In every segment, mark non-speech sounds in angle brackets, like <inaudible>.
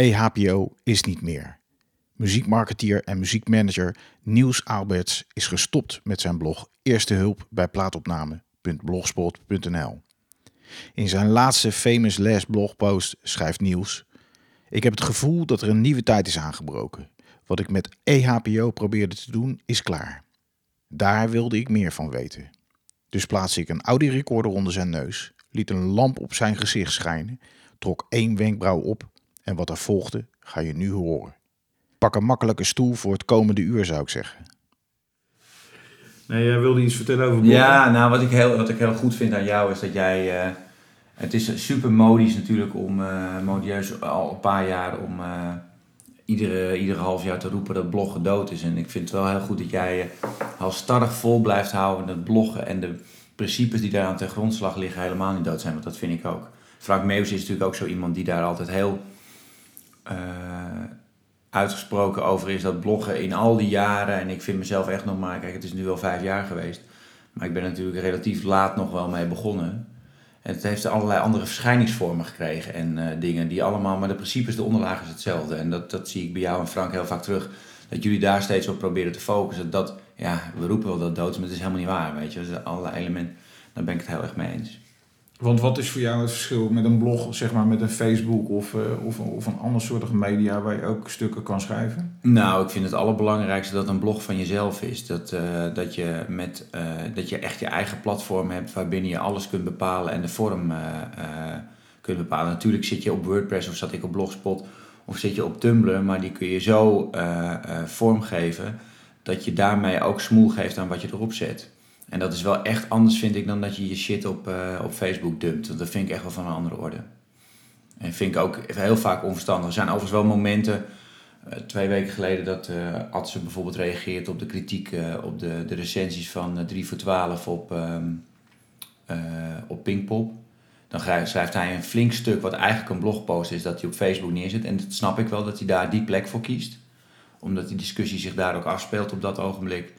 EHPO is niet meer. Muziekmarketeer en muziekmanager Niels Alberts is gestopt met zijn blog Eerste Hulp bij Plaatopname.blogspot.nl. In zijn laatste Famous Last blogpost schrijft Niels: Ik heb het gevoel dat er een nieuwe tijd is aangebroken. Wat ik met EHPO probeerde te doen is klaar. Daar wilde ik meer van weten. Dus plaatste ik een audiorecorder onder zijn neus, liet een lamp op zijn gezicht schijnen, trok één wenkbrauw op en wat er volgde ga je nu horen. Pak een makkelijke stoel voor het komende uur zou ik zeggen. Nee, jij wilde iets vertellen over bloggen? Ja, nou wat ik, heel, wat ik heel goed vind aan jou is dat jij... eh, het is super modisch natuurlijk om, eh, modieus al een paar jaar om eh, iedere, iedere half jaar te roepen dat bloggen dood is. En ik vind het wel heel goed dat jij uh, al starrig vol blijft houden dat bloggen en de principes die daar aan ten grondslag liggen helemaal niet dood zijn. Want dat vind ik ook. Frank Meeuws is natuurlijk ook zo iemand die daar altijd heel uitgesproken over is dat bloggen in al die jaren, en ik vind mezelf echt nog maar, kijk het is nu wel vijf jaar geweest, maar ik ben natuurlijk relatief laat nog wel mee begonnen. En het heeft allerlei andere verschijningsvormen gekregen en eh, dingen die allemaal, maar de principes, de onderlaag is hetzelfde. En dat, dat zie ik bij jou en Frank heel vaak terug, dat jullie daar steeds op proberen te focussen. Dat, ja, we roepen wel dat dood maar het is helemaal niet waar, weet je. Dus allerlei elementen, daar ben ik het heel erg mee eens. Want wat is voor jou het verschil met een blog, zeg maar met een Facebook of, uh, of, of een ander soort media waar je ook stukken kan schrijven? Nou, ik vind het allerbelangrijkste dat een blog van jezelf is. Dat, uh, dat, je, met, uh, dat je echt je eigen platform hebt waarbinnen je alles kunt bepalen en de vorm kunt bepalen. Natuurlijk zit je op WordPress of zat ik op Blogspot of zit je op Tumblr, maar die kun je zo vormgeven dat je daarmee ook smoel geeft aan wat je erop zet. En dat is wel echt anders, vind ik, dan dat je je shit op, uh, op Facebook dumpt. Want dat vind ik echt wel van een andere orde. En vind ik ook heel vaak onverstandig. Er zijn overigens wel momenten, uh, twee weken geleden, dat uh, bijvoorbeeld reageert op de kritiek op de, de recensies van 3 voor 12 op, um, op Pinkpop. Dan schrijft hij een flink stuk, wat eigenlijk een blogpost is, dat hij op Facebook neerzet. En dat snap ik wel dat hij daar die plek voor kiest. Omdat die discussie zich daar ook afspeelt op dat ogenblik.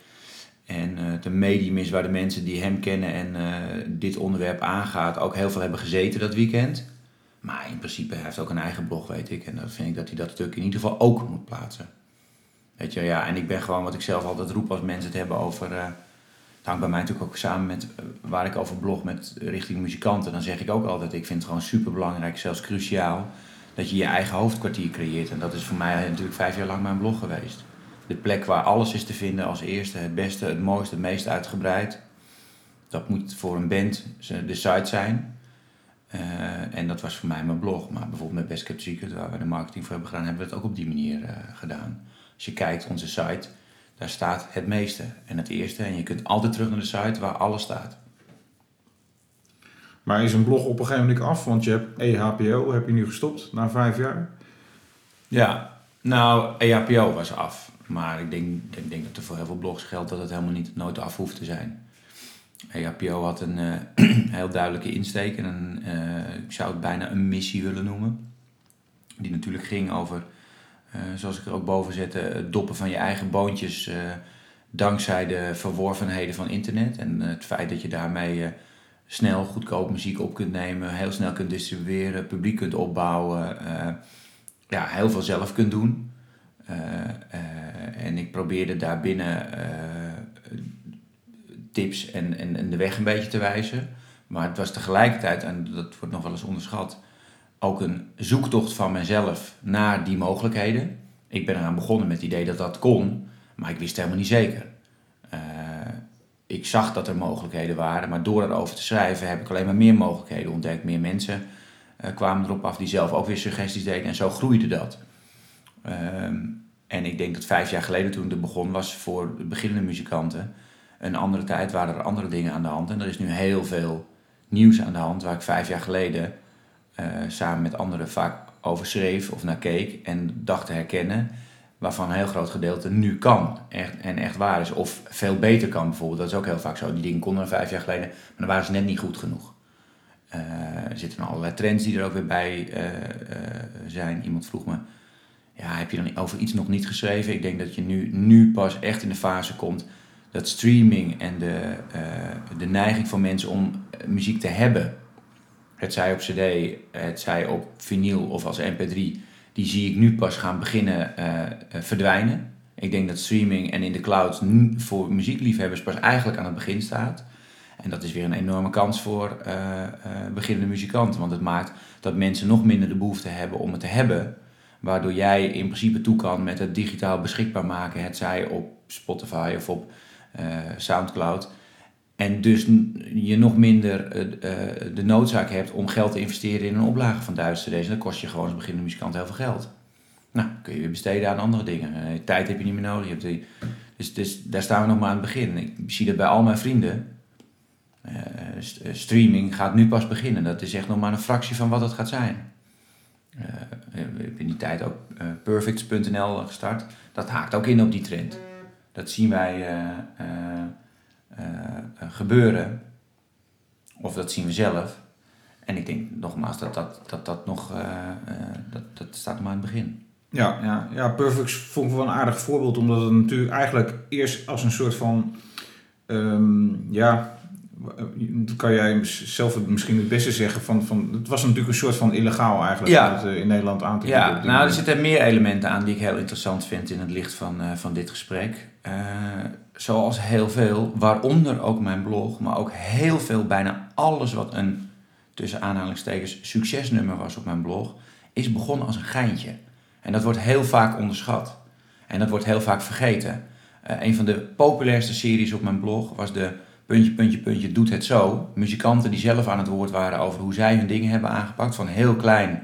En uh, het een medium is waar de mensen die hem kennen en uh, dit onderwerp aangaat ook heel veel hebben gezeten dat weekend. Maar in principe hij heeft ook een eigen blog, weet ik. En dan vind ik dat hij dat stuk in ieder geval ook moet plaatsen. Weet je, ja. En ik ben gewoon wat ik zelf altijd roep als mensen het hebben over... Uh, het hangt bij mij natuurlijk ook samen met waar ik over blog met richting muzikanten. Dan zeg ik ook altijd, ik vind het gewoon super belangrijk, zelfs cruciaal, dat je je eigen hoofdkwartier creëert. En dat is voor mij natuurlijk vijf jaar lang mijn blog geweest de plek waar alles is te vinden als eerste, het beste, het mooiste, het meest uitgebreid. Dat moet voor een band de site zijn. Uh, en dat was voor mij mijn blog. Maar bijvoorbeeld met Best Kept Secret, waar we de marketing voor hebben gedaan, hebben we het ook op die manier uh, gedaan. Als je kijkt, onze site, daar staat het meeste en het eerste. En je kunt altijd terug naar de site waar alles staat. Maar is een blog op een gegeven moment af? Want je hebt EHPO, heb je nu gestopt na vijf jaar? Ja, nou, EHPO was af. Maar ik denk, ik denk dat er voor heel veel blogs geldt dat het helemaal niet nooit af hoeft te zijn. EHPO had een uh, <clears throat> heel duidelijke insteek en een, uh, ik zou het bijna een missie willen noemen. Die natuurlijk ging over, uh, zoals ik er ook boven zette, het doppen van je eigen boontjes dankzij de verworvenheden van internet. En het feit dat je daarmee snel, goedkoop muziek op kunt nemen, heel snel kunt distribueren, publiek kunt opbouwen, ja, heel veel zelf kunt doen. En ik probeerde daarbinnen tips en, en, en de weg een beetje te wijzen. Maar het was tegelijkertijd, en dat wordt nog wel eens onderschat, ook een zoektocht van mezelf naar die mogelijkheden. Ik ben eraan begonnen met het idee dat dat kon, maar ik wist helemaal niet zeker. Uh, ik zag dat er mogelijkheden waren, maar door erover te schrijven heb ik alleen maar meer mogelijkheden ontdekt. Meer mensen uh, kwamen erop af die zelf ook weer suggesties deden en zo groeide dat. Uh, en ik denk dat vijf jaar geleden toen het begon was voor beginnende muzikanten een andere tijd waren er andere dingen aan de hand. En er is nu heel veel nieuws aan de hand waar ik vijf jaar geleden uh, samen met anderen vaak over schreef of naar keek en dacht te herkennen. Waarvan een heel groot gedeelte nu kan echt, en echt waar is. Of veel beter kan bijvoorbeeld. Dat is ook heel vaak zo. Die dingen konden er vijf jaar geleden, maar dan waren ze net niet goed genoeg. Uh, er zitten allerlei trends die er ook weer bij uh, zijn. Iemand vroeg me, ja, heb je dan over iets nog niet geschreven? Ik denk dat je nu, nu pas echt in de fase komt dat streaming en de, uh, de neiging van mensen om muziek te hebben, het zij op CD, het zij op vinyl of als MP3, die zie ik nu pas gaan beginnen eh, eh, verdwijnen. Ik denk dat streaming en in de cloud voor muziekliefhebbers pas eigenlijk aan het begin staat. En dat is weer een enorme kans voor beginnende muzikanten. Want het maakt dat mensen nog minder de behoefte hebben om het te hebben. Waardoor jij in principe toe kan met het digitaal beschikbaar maken. Het zij op Spotify of op uh, Soundcloud. En dus je nog minder de noodzaak hebt om geld te investeren in een oplage van duizend cd's. Dat kost je gewoon als beginnende muzikant heel veel geld. Nou, kun je weer besteden aan andere dingen. tijd heb je niet meer nodig. Je hebt dus, dus daar staan we nog maar aan het begin. Ik zie dat bij al mijn vrienden streaming gaat nu pas beginnen. Dat is echt nog maar een fractie van wat het gaat zijn. We hebben in die tijd ook uh, perfects.nl gestart. Dat haakt ook in op die trend. Dat zien wij gebeuren. Of dat zien we zelf. En ik denk nogmaals dat dat, dat, dat nog, dat, dat staat maar aan het begin. Ja, ja, ja, Perfects vond ik wel een aardig voorbeeld, omdat het natuurlijk eigenlijk eerst als een soort van, um, ja, dat kan jij zelf misschien het beste zeggen. Van, van, het was natuurlijk een soort van illegaal eigenlijk ja. het, uh, in Nederland aan te bieden. Ja, nou er zitten meer elementen aan die ik heel interessant vind in het licht van, uh, van dit gesprek. Uh, zoals heel veel, waaronder ook mijn blog, maar ook heel veel, bijna alles wat een tussen aanhalingstekens succesnummer was op mijn blog, is begonnen als een geintje. En dat wordt heel vaak onderschat. En dat wordt heel vaak vergeten. een van de populairste series op mijn blog was de puntje, puntje, puntje, doet het zo. Muzikanten die zelf aan het woord waren over hoe zij hun dingen hebben aangepakt. Van heel klein,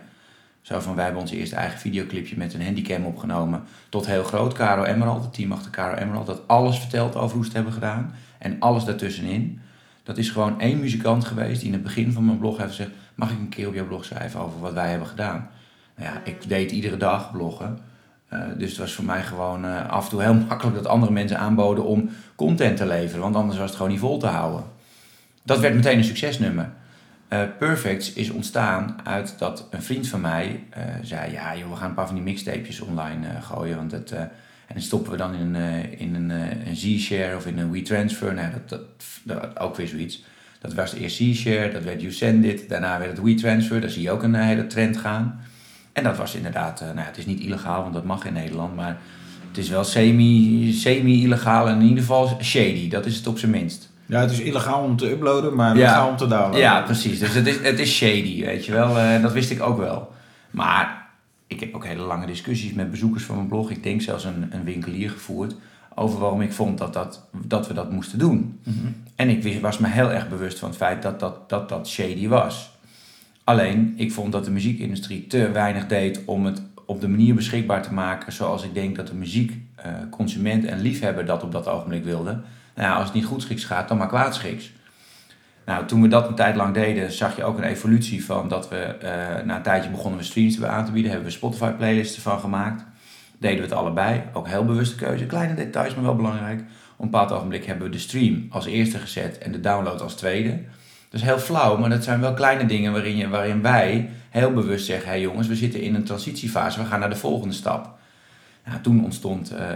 zo van wij hebben ons eerste eigen videoclipje met een handicam opgenomen. Tot heel groot, Caro Emerald, het team achter Caro Emerald. Dat alles vertelt over hoe ze het hebben gedaan. En alles daartussenin. Dat is gewoon één muzikant geweest die in het begin van mijn blog heeft gezegd... mag ik een keer op jouw blog schrijven over wat wij hebben gedaan? Nou ja, ik deed iedere dag bloggen. Uh, dus het was voor mij gewoon uh, af en toe heel <laughs> makkelijk dat andere mensen aanboden om content te leveren, want anders was het gewoon niet vol te houden. Dat werd meteen een succesnummer. Uh, Perfects is ontstaan uit dat een vriend van mij zei: Ja, joh, we gaan een paar van die mixtapejes online gooien. Want het, en dan stoppen we dan in in een, een Z-share of in een WeTransfer. Nou, dat, dat, dat, ook weer zoiets. Dat was eerst Z-share, dat werd YouSendIt, daarna werd het WeTransfer. Daar zie je ook een hele trend gaan. En dat was inderdaad, uh, nou het is niet illegaal, want dat mag in Nederland, maar het is wel semi-illegaal en in ieder geval shady. Dat is het op zijn minst. Ja, het is illegaal om te uploaden, maar legaal om te downloaden. Ja, precies. Dus het is, het is shady, weet je wel. Uh, dat wist ik ook wel. Maar ik heb ook hele lange discussies met bezoekers van mijn blog. Ik denk zelfs een, een winkelier gevoerd over waarom ik vond dat, dat, dat we dat moesten doen. Mm -hmm. En ik was me heel erg bewust van het feit dat dat, dat, dat shady was. Alleen, ik vond dat de muziekindustrie te weinig deed om het op de manier beschikbaar te maken zoals ik denk dat de muziekconsument en liefhebber dat op dat ogenblik wilde. Nou ja, als het niet goed schiks gaat, dan maar kwaadschiks. Nou, toen we dat een tijd lang deden, zag je ook een evolutie van dat we uh, na een tijdje begonnen we streams aan te bieden. Hebben we Spotify playlists ervan gemaakt. Deden we het allebei. Ook heel bewuste keuze. Kleine details, maar wel belangrijk. Op een bepaald ogenblik hebben we de stream als eerste gezet en de download als tweede. Dat is heel flauw, maar dat zijn wel kleine dingen waarin, je, waarin wij heel bewust zeggen: hé hey jongens, we zitten in een transitiefase, we gaan naar de volgende stap. Nou, toen ontstond uh, uh,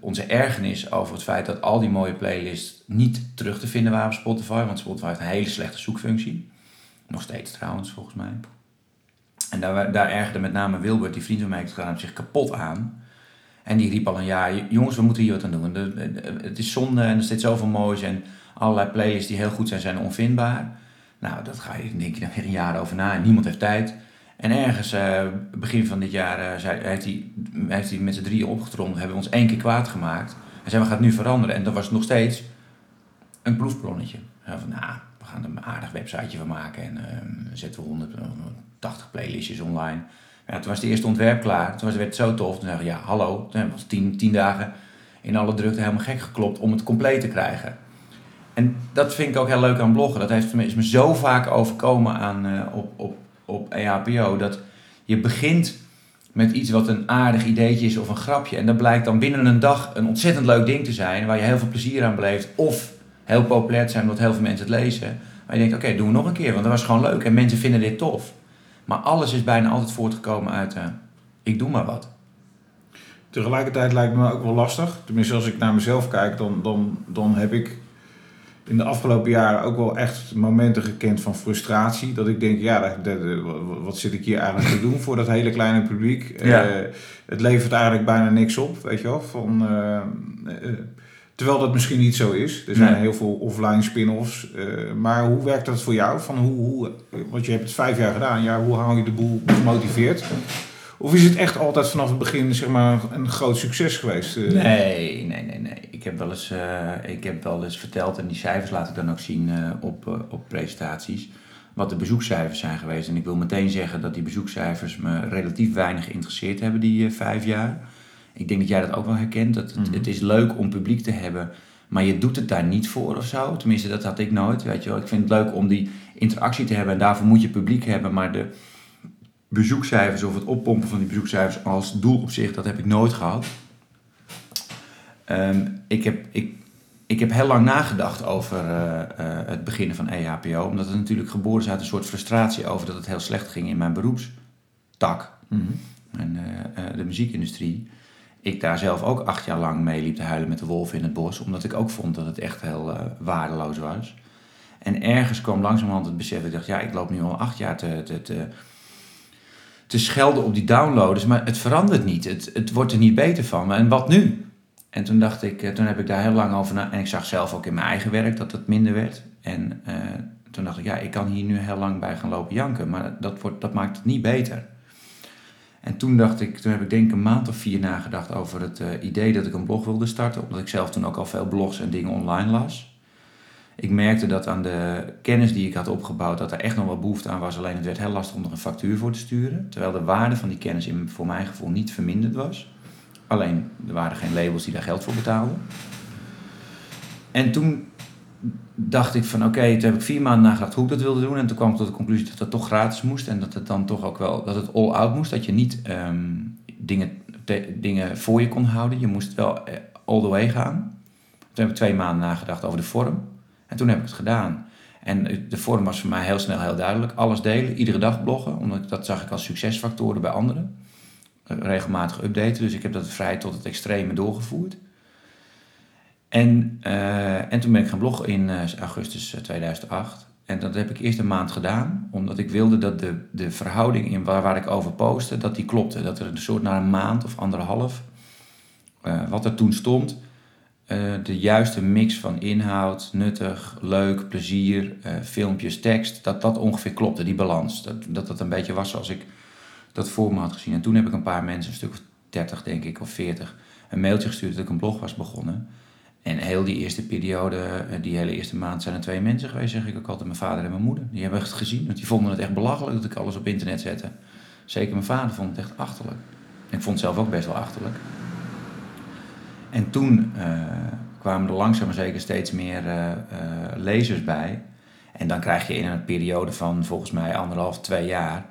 onze ergernis over het feit dat al die mooie playlists niet terug te vinden waren op Spotify, want Spotify heeft een hele slechte zoekfunctie. Nog steeds trouwens, volgens mij. En daar, daar ergerde met name Wilbert, die vriend van mij, het gedaan, zich kapot aan. En die riep al een jaar: jongens, we moeten hier wat aan doen. Het is zonde en er zit zoveel moois. En allerlei playlists die heel goed zijn, zijn onvindbaar. Nou, dat ga je denk ik weer een jaar over na en niemand heeft tijd. En ergens uh, begin van dit jaar uh, zei, heeft, hij, heeft hij met z'n drieën opgetrommeld, hebben we ons één keer kwaad gemaakt. En zei, we gaan het nu veranderen. En dat was nog steeds een proefplonnetje. Van, nou, we gaan er een aardig websiteje van maken en uh, zetten we 180 playlistjes online. Ja, toen was de eerste ontwerp klaar. Toen was, werd het zo tof. Toen zei ja, hallo. Toen hebben we tien, tien dagen in alle drukte helemaal gek geklopt om het compleet te krijgen. En dat vind ik ook heel leuk aan bloggen. Dat heeft, is me zo vaak overkomen aan, uh, op, op, op EHPO. Dat je begint met iets wat een aardig ideetje is of een grapje. En dat blijkt dan binnen een dag een ontzettend leuk ding te zijn. Waar je heel veel plezier aan beleeft. Of heel populair te zijn omdat heel veel mensen het lezen. Maar je denkt, oké, doen we nog een keer. Want dat was gewoon leuk en mensen vinden dit tof. Maar alles is bijna altijd voortgekomen uit, uh, ik doe maar wat. Tegelijkertijd lijkt me ook wel lastig. Tenminste, als ik naar mezelf kijk, dan, dan, dan heb ik in de afgelopen jaren ook wel echt momenten gekend van frustratie. Dat ik denk, ja, dat, dat, wat zit ik hier eigenlijk te doen voor dat hele kleine publiek? Ja. Eh, het levert eigenlijk bijna niks op, weet je wel. Van, eh, eh, terwijl dat misschien niet zo is. Er zijn Nee. heel veel offline spin-offs. maar hoe werkt dat voor jou? Van hoe, hoe, want je hebt het vijf jaar gedaan. Ja, hoe hou je de boel gemotiveerd? Of is het echt altijd vanaf het begin zeg maar, een groot succes geweest? eh? Nee, nee, nee, nee. Ik heb wel eens, eh, ik heb wel eens verteld, en die cijfers laat ik dan ook zien eh, op, op presentaties, wat de bezoekcijfers zijn geweest. En ik wil meteen zeggen dat die bezoekcijfers me relatief weinig geïnteresseerd hebben die vijf jaar. Ik denk dat jij dat ook wel herkent. Dat het, Mhm. het is leuk om publiek te hebben, maar je doet het daar niet voor of zo. Tenminste, dat had ik nooit. Weet je wel. Ik vind het leuk om die interactie te hebben en daarvoor moet je publiek hebben. Maar de bezoekcijfers of het oppompen van die bezoekcijfers als doel op zich, dat heb ik nooit gehad. Ehm, ik, heb, ik, ik heb heel lang nagedacht over eh, eh, het beginnen van EHPO. Omdat het natuurlijk geboren is uit een soort frustratie over dat het heel slecht ging in mijn beroepstak. Mhm. En eh, de muziekindustrie. Ik daar zelf ook acht jaar lang mee liep te huilen met de wolven in het bos. Omdat ik ook vond dat het echt heel waardeloos was. En ergens kwam langzamerhand het besef. Ik dacht, ja, ik loop nu al acht jaar te, te, te, te schelden op die downloaders. Maar het verandert niet. Het, het wordt er niet beter van. En wat nu? En toen dacht ik, eh, toen heb ik daar heel lang over na. En ik zag zelf ook in mijn eigen werk dat het minder werd. En eh, toen dacht ik, ja, ik kan hier nu heel lang bij gaan lopen janken. Maar dat, wordt, dat maakt het niet beter. En toen dacht ik, toen heb ik denk een maand of vier nagedacht over het eh, idee dat ik een blog wilde starten. Omdat ik zelf toen ook al veel blogs en dingen online las. Ik merkte dat aan de kennis die ik had opgebouwd, dat er echt nog wel behoefte aan was. Alleen het werd heel lastig om er een factuur voor te sturen. Terwijl de waarde van die kennis in, voor mijn gevoel niet verminderd was. Alleen, er waren geen labels die daar geld voor betaalden. En toen dacht ik van oké, toen heb ik vier maanden nagedacht hoe ik dat wilde doen. En toen kwam ik tot de conclusie dat dat toch gratis moest. En dat het dan toch ook wel, dat het all out moest. Dat je niet ehm, dingen, dingen voor je kon houden. Je moest wel eh, all the way gaan. Toen heb ik twee maanden nagedacht over de vorm. En toen heb ik het gedaan. En de vorm was voor mij heel snel heel duidelijk. Alles delen, iedere dag bloggen. Omdat dat zag ik als succesfactoren bij anderen. Eh, Regelmatig updaten. Dus ik heb dat vrij tot het extreme doorgevoerd. En, eh, en toen ben ik gaan bloggen in eh, augustus eh, 2008. En dat heb ik eerst een maand gedaan, omdat ik wilde dat de, de verhouding in waar, waar ik over postte, dat die klopte. Dat er een soort na een maand of anderhalf, wat er toen stond, de juiste mix van inhoud, nuttig, leuk, plezier, eh, filmpjes, tekst, dat dat ongeveer klopte, die balans. Dat, dat dat een beetje was zoals ik dat voor me had gezien. En toen heb ik een paar mensen, een stuk of 30 denk ik, of 40, een mailtje gestuurd dat ik een blog was begonnen. En heel die eerste periode, eh, die hele eerste maand, zijn er twee mensen geweest, zeg ik ook altijd, mijn vader en mijn moeder. Die hebben het gezien, want die vonden het echt belachelijk dat ik alles op internet zette. Zeker mijn vader vond het echt achterlijk. Ik vond het zelf ook best wel achterlijk. En toen eh, kwamen er langzaam maar zeker steeds meer eh, lezers bij. En dan krijg je in een periode van volgens mij anderhalf, twee jaar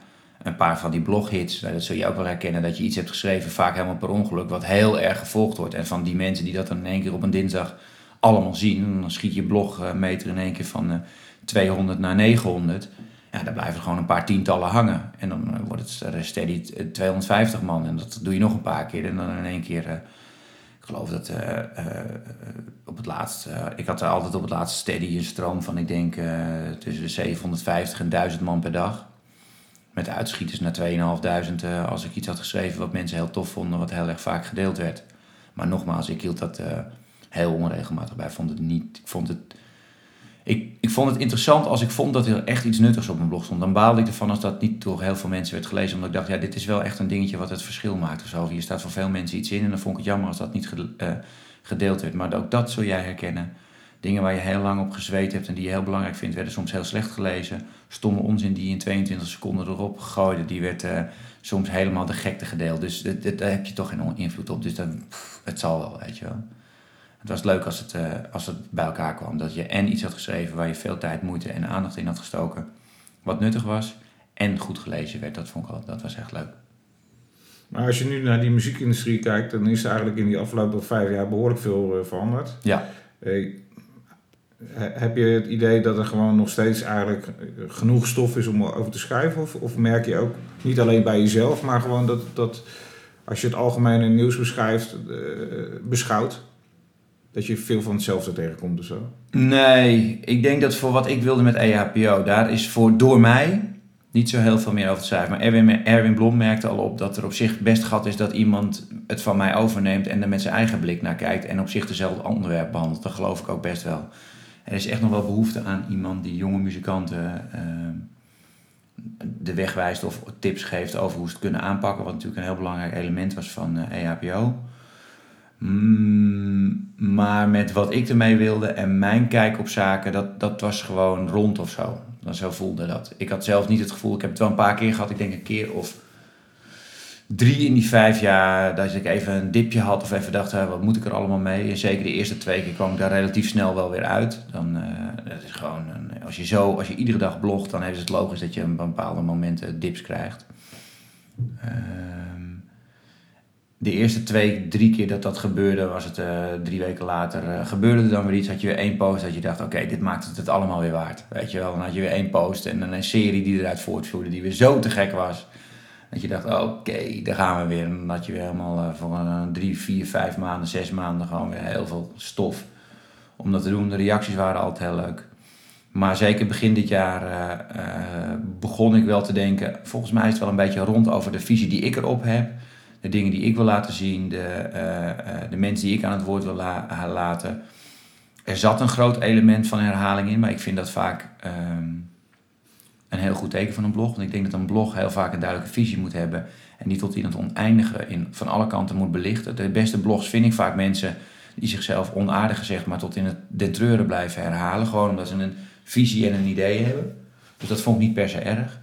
een paar van die bloghits. Nou, dat zul je ook wel herkennen dat je iets hebt geschreven, vaak helemaal per ongeluk, wat heel erg gevolgd wordt. En van die mensen die dat dan in één keer op een dinsdag allemaal zien, dan schiet je blogmeter in één keer van eh 200 naar 900. Ja, daar blijven er gewoon een paar tientallen hangen. En dan wordt het steady eh, 250 man. En dat doe je nog een paar keer. En dan in één keer, ik geloof dat eh, eh, op het laatst, eh, ik had er altijd op het laatst steady een stroom van, ik denk, tussen de 750 en 1000 man per dag. Met uitschieters naar 2500 eh, als ik iets had geschreven wat mensen heel tof vonden, wat heel erg vaak gedeeld werd. Maar nogmaals, ik hield dat heel onregelmatig bij. Het niet, ik, vond het, ik, ik vond het interessant als ik vond dat er echt iets nuttigs op mijn blog stond. Dan baalde ik ervan als dat niet door heel veel mensen werd gelezen. Omdat ik dacht, ja, dit is wel echt een dingetje wat het verschil maakt. Of zo. Hier staat voor veel mensen iets in. En dan vond ik het jammer als dat niet eh, gedeeld werd. Maar ook dat zul jij herkennen. Dingen waar je heel lang op gezweet hebt en die je heel belangrijk vindt, werden soms heel slecht gelezen. Stomme onzin die in 22 seconden erop gooide, die werd eh, soms helemaal de gekte gedeeld. Dus daar heb je toch geen invloed op. Dus dan, het zal wel, weet je wel. Het was leuk als het, eh, als het bij elkaar kwam. Dat je en iets had geschreven waar je veel tijd, moeite en aandacht in had gestoken. Wat nuttig was. En goed gelezen werd. Dat vond ik wel, dat was echt leuk. Maar als je nu naar die muziekindustrie kijkt, dan is er eigenlijk in die afgelopen vijf jaar behoorlijk veel eh, veranderd. Ja. Eh, he- heb je het idee dat er gewoon nog steeds eigenlijk genoeg stof is om over te schrijven? Of, of merk je ook niet alleen bij jezelf, maar gewoon dat, dat als je het algemene nieuws beschrijft, beschouwt, dat je veel van hetzelfde tegenkomt of zo? Nee, ik denk dat voor wat ik wilde met E EHPO, daar is voor door mij niet zo heel veel meer over te schrijven. Maar Erwin, Blom merkte al op dat er op zich best gat is dat iemand het van mij overneemt en er met zijn eigen blik naar kijkt en op zich dezelfde onderwerp behandelt. Dat geloof ik ook best wel. Er is echt nog wel behoefte aan iemand die jonge muzikanten eh, de weg wijst of tips geeft over hoe ze het kunnen aanpakken. Wat natuurlijk een heel belangrijk element was van eh, EHPO. Mm, maar met wat ik ermee wilde en mijn kijk op zaken, dat, dat was gewoon rond of zo. Dan zo voelde dat. Ik had zelf niet het gevoel, ik heb het wel een paar keer gehad, ik denk een keer of drie in die vijf jaar, dat ik even een dipje had of even dacht, wat moet ik er allemaal mee? En zeker de eerste twee keer kwam ik daar relatief snel wel weer uit. Dan, dat is gewoon, een, als je zo, als je iedere dag blogt, dan is het logisch dat je op bepaalde momenten dips krijgt. Ehm, de eerste twee, drie keer dat dat gebeurde, was het uh, drie weken later, uh, gebeurde er dan weer iets. Had je weer één post dat je dacht, oké, dit maakt het, het allemaal weer waard. Weet je wel, dan had je weer één post en een serie die eruit voortvloeide, die weer zo te gek was. Dat je dacht, oké, daar gaan we weer. En dan had je weer helemaal uh, voor drie, vier, vijf maanden, zes maanden gewoon weer heel veel stof om dat te doen. De reacties waren altijd heel leuk. Maar zeker begin dit jaar begon ik wel te denken, volgens mij is het wel een beetje rond over de visie die ik erop heb de dingen die ik wil laten zien, de, uh, uh, de mensen die ik aan het woord wil la laten. Er zat een groot element van herhaling in, maar ik vind dat vaak um, een heel goed teken van een blog. Want ik denk dat een blog heel vaak een duidelijke visie moet hebben en niet tot in het oneindige in, van alle kanten moet belichten. De beste blogs vind ik vaak mensen die zichzelf onaardig gezegd, maar tot in het den treuren blijven herhalen. Gewoon omdat ze een visie en een idee hebben. Dus dat vond ik niet per se erg.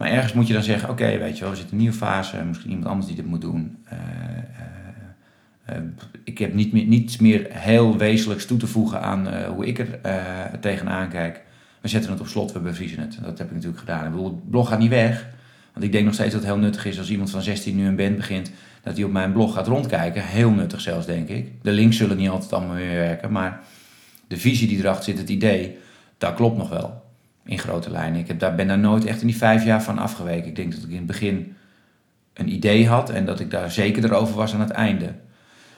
Maar ergens moet je dan zeggen, oké, weet je wel, we zitten in een nieuwe fase, misschien iemand anders die dit moet doen. Uh, uh, uh, ik heb niet meer, niets meer heel wezenlijks toe te voegen aan hoe ik er tegenaan kijk. We zetten het op slot, we bevriezen het. Dat heb ik natuurlijk gedaan. Ik bedoel, het blog gaat niet weg. Want ik denk nog steeds dat het heel nuttig is als iemand van 16 nu een band begint, dat hij op mijn blog gaat rondkijken. Heel nuttig zelfs, denk ik. De links zullen niet altijd allemaal meer werken, maar de visie die erachter zit, het idee, dat klopt nog wel in grote lijnen. Ik heb daar, ben daar nooit echt in die vijf jaar van afgeweken. Ik denk dat ik in het begin een idee had en dat ik daar zeker erover was aan het einde.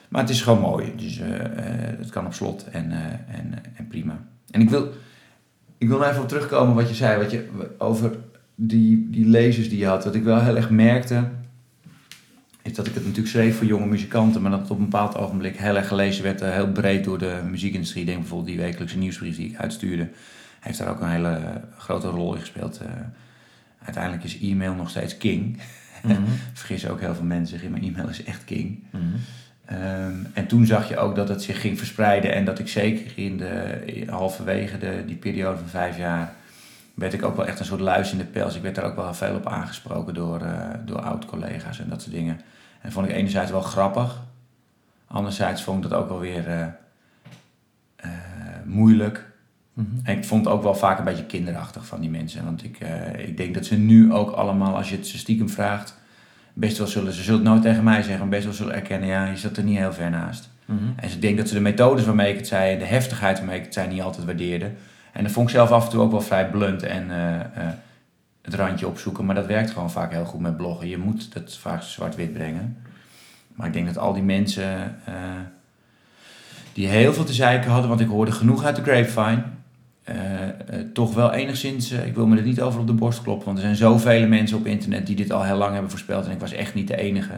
Maar het is gewoon mooi. Dus uh, uh, het kan op slot en, uh, en, en prima. En ik wil, ik wil even op terugkomen wat je zei wat je, over die, die lezers die je had. Wat ik wel heel erg merkte, is dat ik het natuurlijk schreef voor jonge muzikanten, maar dat het op een bepaald ogenblik heel erg gelezen werd, heel breed door de muziekindustrie. Ik denk bijvoorbeeld die wekelijkse nieuwsbrief die ik uitstuurde heeft daar ook een hele grote rol in gespeeld. Uh, uiteindelijk is e-mail nog steeds king. <laughs> Mm -hmm. Vergissen ook heel veel mensen zich in, maar e-mail is echt king. Mm -hmm. um, en toen zag je ook dat het zich ging verspreiden en dat ik zeker in de in, halverwege de, die periode van vijf jaar werd ik ook wel echt een soort luis in de pels. Ik werd daar ook wel veel op aangesproken door, uh, door oud-collega's en dat soort dingen. En vond ik enerzijds wel grappig. Anderzijds vond ik dat ook wel weer uh, uh, moeilijk. Mm -hmm. En ik vond het ook wel vaak een beetje kinderachtig van die mensen. Want ik, uh, ik denk dat ze nu ook allemaal, als je het ze stiekem vraagt, best wel zullen, ze zullen het nooit tegen mij zeggen, best wel zullen erkennen, ja, je zat er niet heel ver naast. Mm -hmm. En ik denk dat ze de methodes waarmee ik het zei, de heftigheid waarmee ik het zei, niet altijd waardeerden. En dat vond ik zelf af en toe ook wel vrij blunt en uh, uh, het randje opzoeken. Maar dat werkt gewoon vaak heel goed met bloggen. Je moet dat vaak zwart-wit brengen. Maar ik denk dat al die mensen die heel veel te zeiken hadden, want ik hoorde genoeg uit de grapevine. Uh, uh, toch wel enigszins, uh, ik wil me er niet over op de borst kloppen, want er zijn zoveel mensen op internet die dit al heel lang hebben voorspeld en ik was echt niet de enige.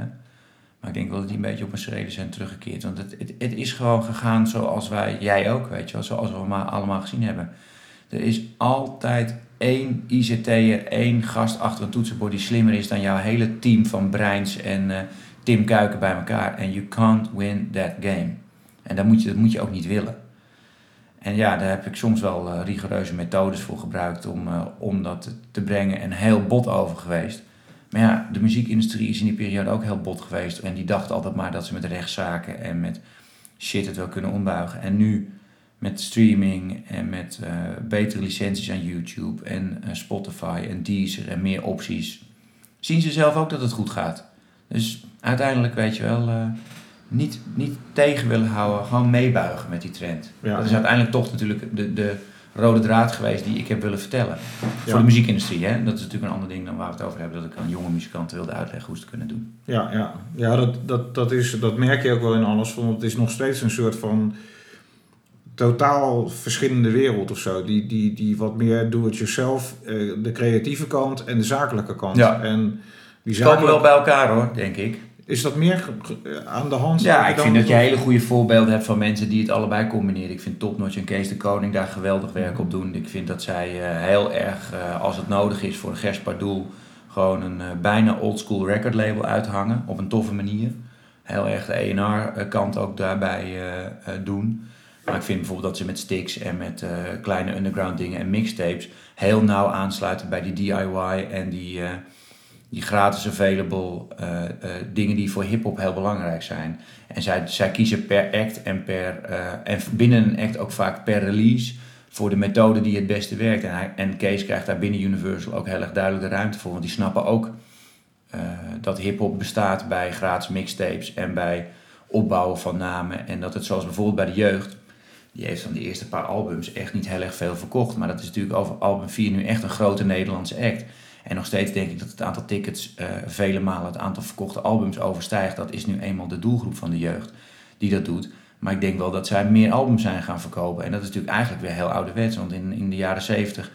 Maar ik denk wel dat die een beetje op mijn schreden zijn teruggekeerd, want het, het, is gewoon gegaan zoals wij, jij ook, weet je wel, zoals we allemaal gezien hebben. Er is altijd één ICT'er, één gast achter een toetsenbord die slimmer is dan jouw hele team van Breins en Tim Kuiken bij elkaar. En you can't win that game. En dat moet je, dat moet je ook niet willen. En ja, daar heb ik soms wel uh, rigoureuze methodes voor gebruikt om, uh, om dat te brengen en heel bot over geweest. Maar ja, de muziekindustrie is in die periode ook heel bot geweest. En die dacht altijd maar dat ze met rechtszaken en met shit het wel kunnen ombuigen. En nu met streaming en met uh, betere licenties aan YouTube en Spotify en Deezer en meer opties, zien ze zelf ook dat het goed gaat. Dus uiteindelijk weet je wel niet, niet tegen willen houden, gewoon meebuigen met die trend. Ja, dat is uiteindelijk toch natuurlijk de, de rode draad geweest die ik heb willen vertellen. Ja. Voor de muziekindustrie, hè? Dat is natuurlijk een ander ding dan waar we het over hebben, dat ik aan jonge muzikanten wilde uitleggen hoe ze het kunnen doen. Ja, ja. ja dat, dat, dat, is, dat merk je ook wel in alles, want het is nog steeds een soort van totaal verschillende wereld of zo. Die, die, die wat meer do-it-yourself, eh, de creatieve kant en de zakelijke kant. Ja. En die Ze komen wel zakelijke, bij elkaar hoor, denk ik. Is dat meer aan de hand? Ja, ik vind dat je hele goede voorbeelden hebt van mensen die het allebei combineren. Ik vind Topnotch en Kees de Koning daar geweldig werk op doen. Ik vind dat zij eh, heel erg, eh, als het nodig is voor een Gerspaar doel, gewoon een eh, bijna oldschool record label uithangen op een toffe manier. Heel erg de A&R kant ook daarbij doen. Maar ik vind bijvoorbeeld dat ze met sticks en met kleine underground dingen en mixtapes heel nauw aansluiten bij die DIY en die, die gratis available eh, eh, dingen die voor hip-hop heel belangrijk zijn. En zij, zij kiezen per act en, per, eh, en binnen een act ook vaak per release voor de methode die het beste werkt. En, en Kees krijgt daar binnen Universal ook heel erg duidelijk de ruimte voor, want die snappen ook dat hip-hop bestaat bij gratis mixtapes en bij opbouwen van namen. En dat het zoals bijvoorbeeld bij de jeugd, die heeft van de eerste paar albums echt niet heel erg veel verkocht. Maar dat is natuurlijk over album 4 nu echt een grote Nederlandse act. En nog steeds denk ik dat het aantal tickets eh, vele malen het aantal verkochte albums overstijgt. Dat is nu eenmaal de doelgroep van de jeugd die dat doet. Maar ik denk wel dat zij meer albums zijn gaan verkopen. En dat is natuurlijk eigenlijk weer heel ouderwets. Want in, in de jaren 70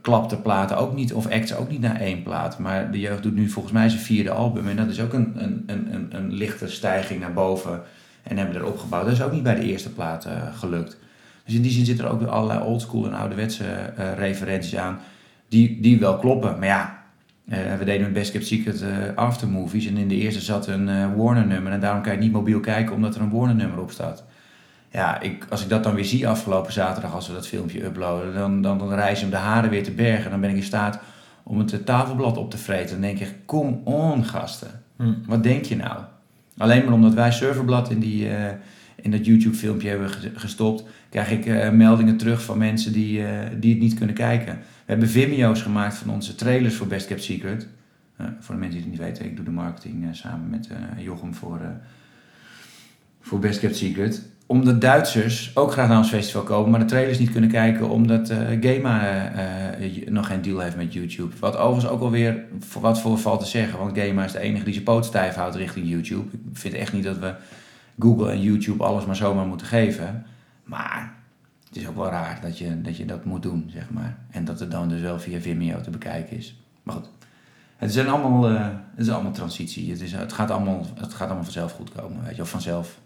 klapte platen ook niet, of acts ook niet naar één plaat. Maar de jeugd doet nu volgens mij zijn vierde album. En dat is ook een, een, een, een, lichte stijging naar boven. En hebben erop gebouwd. Dat is ook niet bij de eerste plaat eh, gelukt. Dus in die zin zitten er ook weer allerlei oldschool en ouderwetse eh, referenties aan. Die, die wel kloppen. Maar ja, eh, we deden met Best Kept Secret eh, aftermovies. En in de eerste zat een eh, Warner nummer. En daarom kan je niet mobiel kijken omdat er een Warner nummer op staat. Ja, ik, als ik dat dan weer zie afgelopen zaterdag als we dat filmpje uploaden, dan, dan, dan reizen de haren weer te bergen. Dan ben ik in staat om het tafelblad op te vreten. Dan denk je, kom on gasten. Hm. Wat denk je nou? Alleen maar omdat wij serverblad in, die, in dat YouTube filmpje hebben ge- gestopt, krijg ik meldingen terug van mensen die, die het niet kunnen kijken. We hebben Vimeo's gemaakt van onze trailers voor Best Kept Secret. Eh, voor de mensen die het niet weten, ik doe de marketing eh, samen met eh, Jochem voor, voor Best Kept Secret. Omdat Duitsers ook graag naar ons festival komen, maar de trailers niet kunnen kijken omdat Gema nog geen deal heeft met YouTube. Wat overigens ook alweer wat voor valt te zeggen, want Gema is de enige die zijn poot stijf houdt richting YouTube. Ik vind echt niet dat we Google en YouTube alles maar zomaar moeten geven. Maar het is ook wel raar dat je dat, je dat moet doen, zeg maar. En dat het dan dus wel via Vimeo te bekijken is. Maar goed, het is allemaal, eh, het is allemaal transitie. Het, is, het, gaat allemaal, het gaat allemaal vanzelf goed komen, weet je, of vanzelf.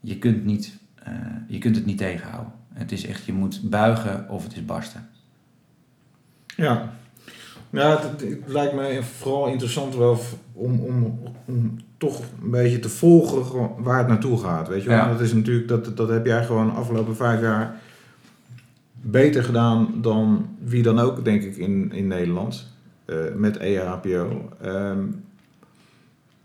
Je kunt, niet, eh, je kunt het niet tegenhouden. Het is echt, je moet buigen of het is barsten. Ja, ja het, lijkt me vooral interessant wel om, om, om toch een beetje te volgen waar het naartoe gaat. Weet je wel? Ja. Dat is natuurlijk, dat, dat heb jij gewoon de afgelopen vijf jaar beter gedaan dan wie dan ook, denk ik, in, in Nederland. eh, met EHPO. Ehm,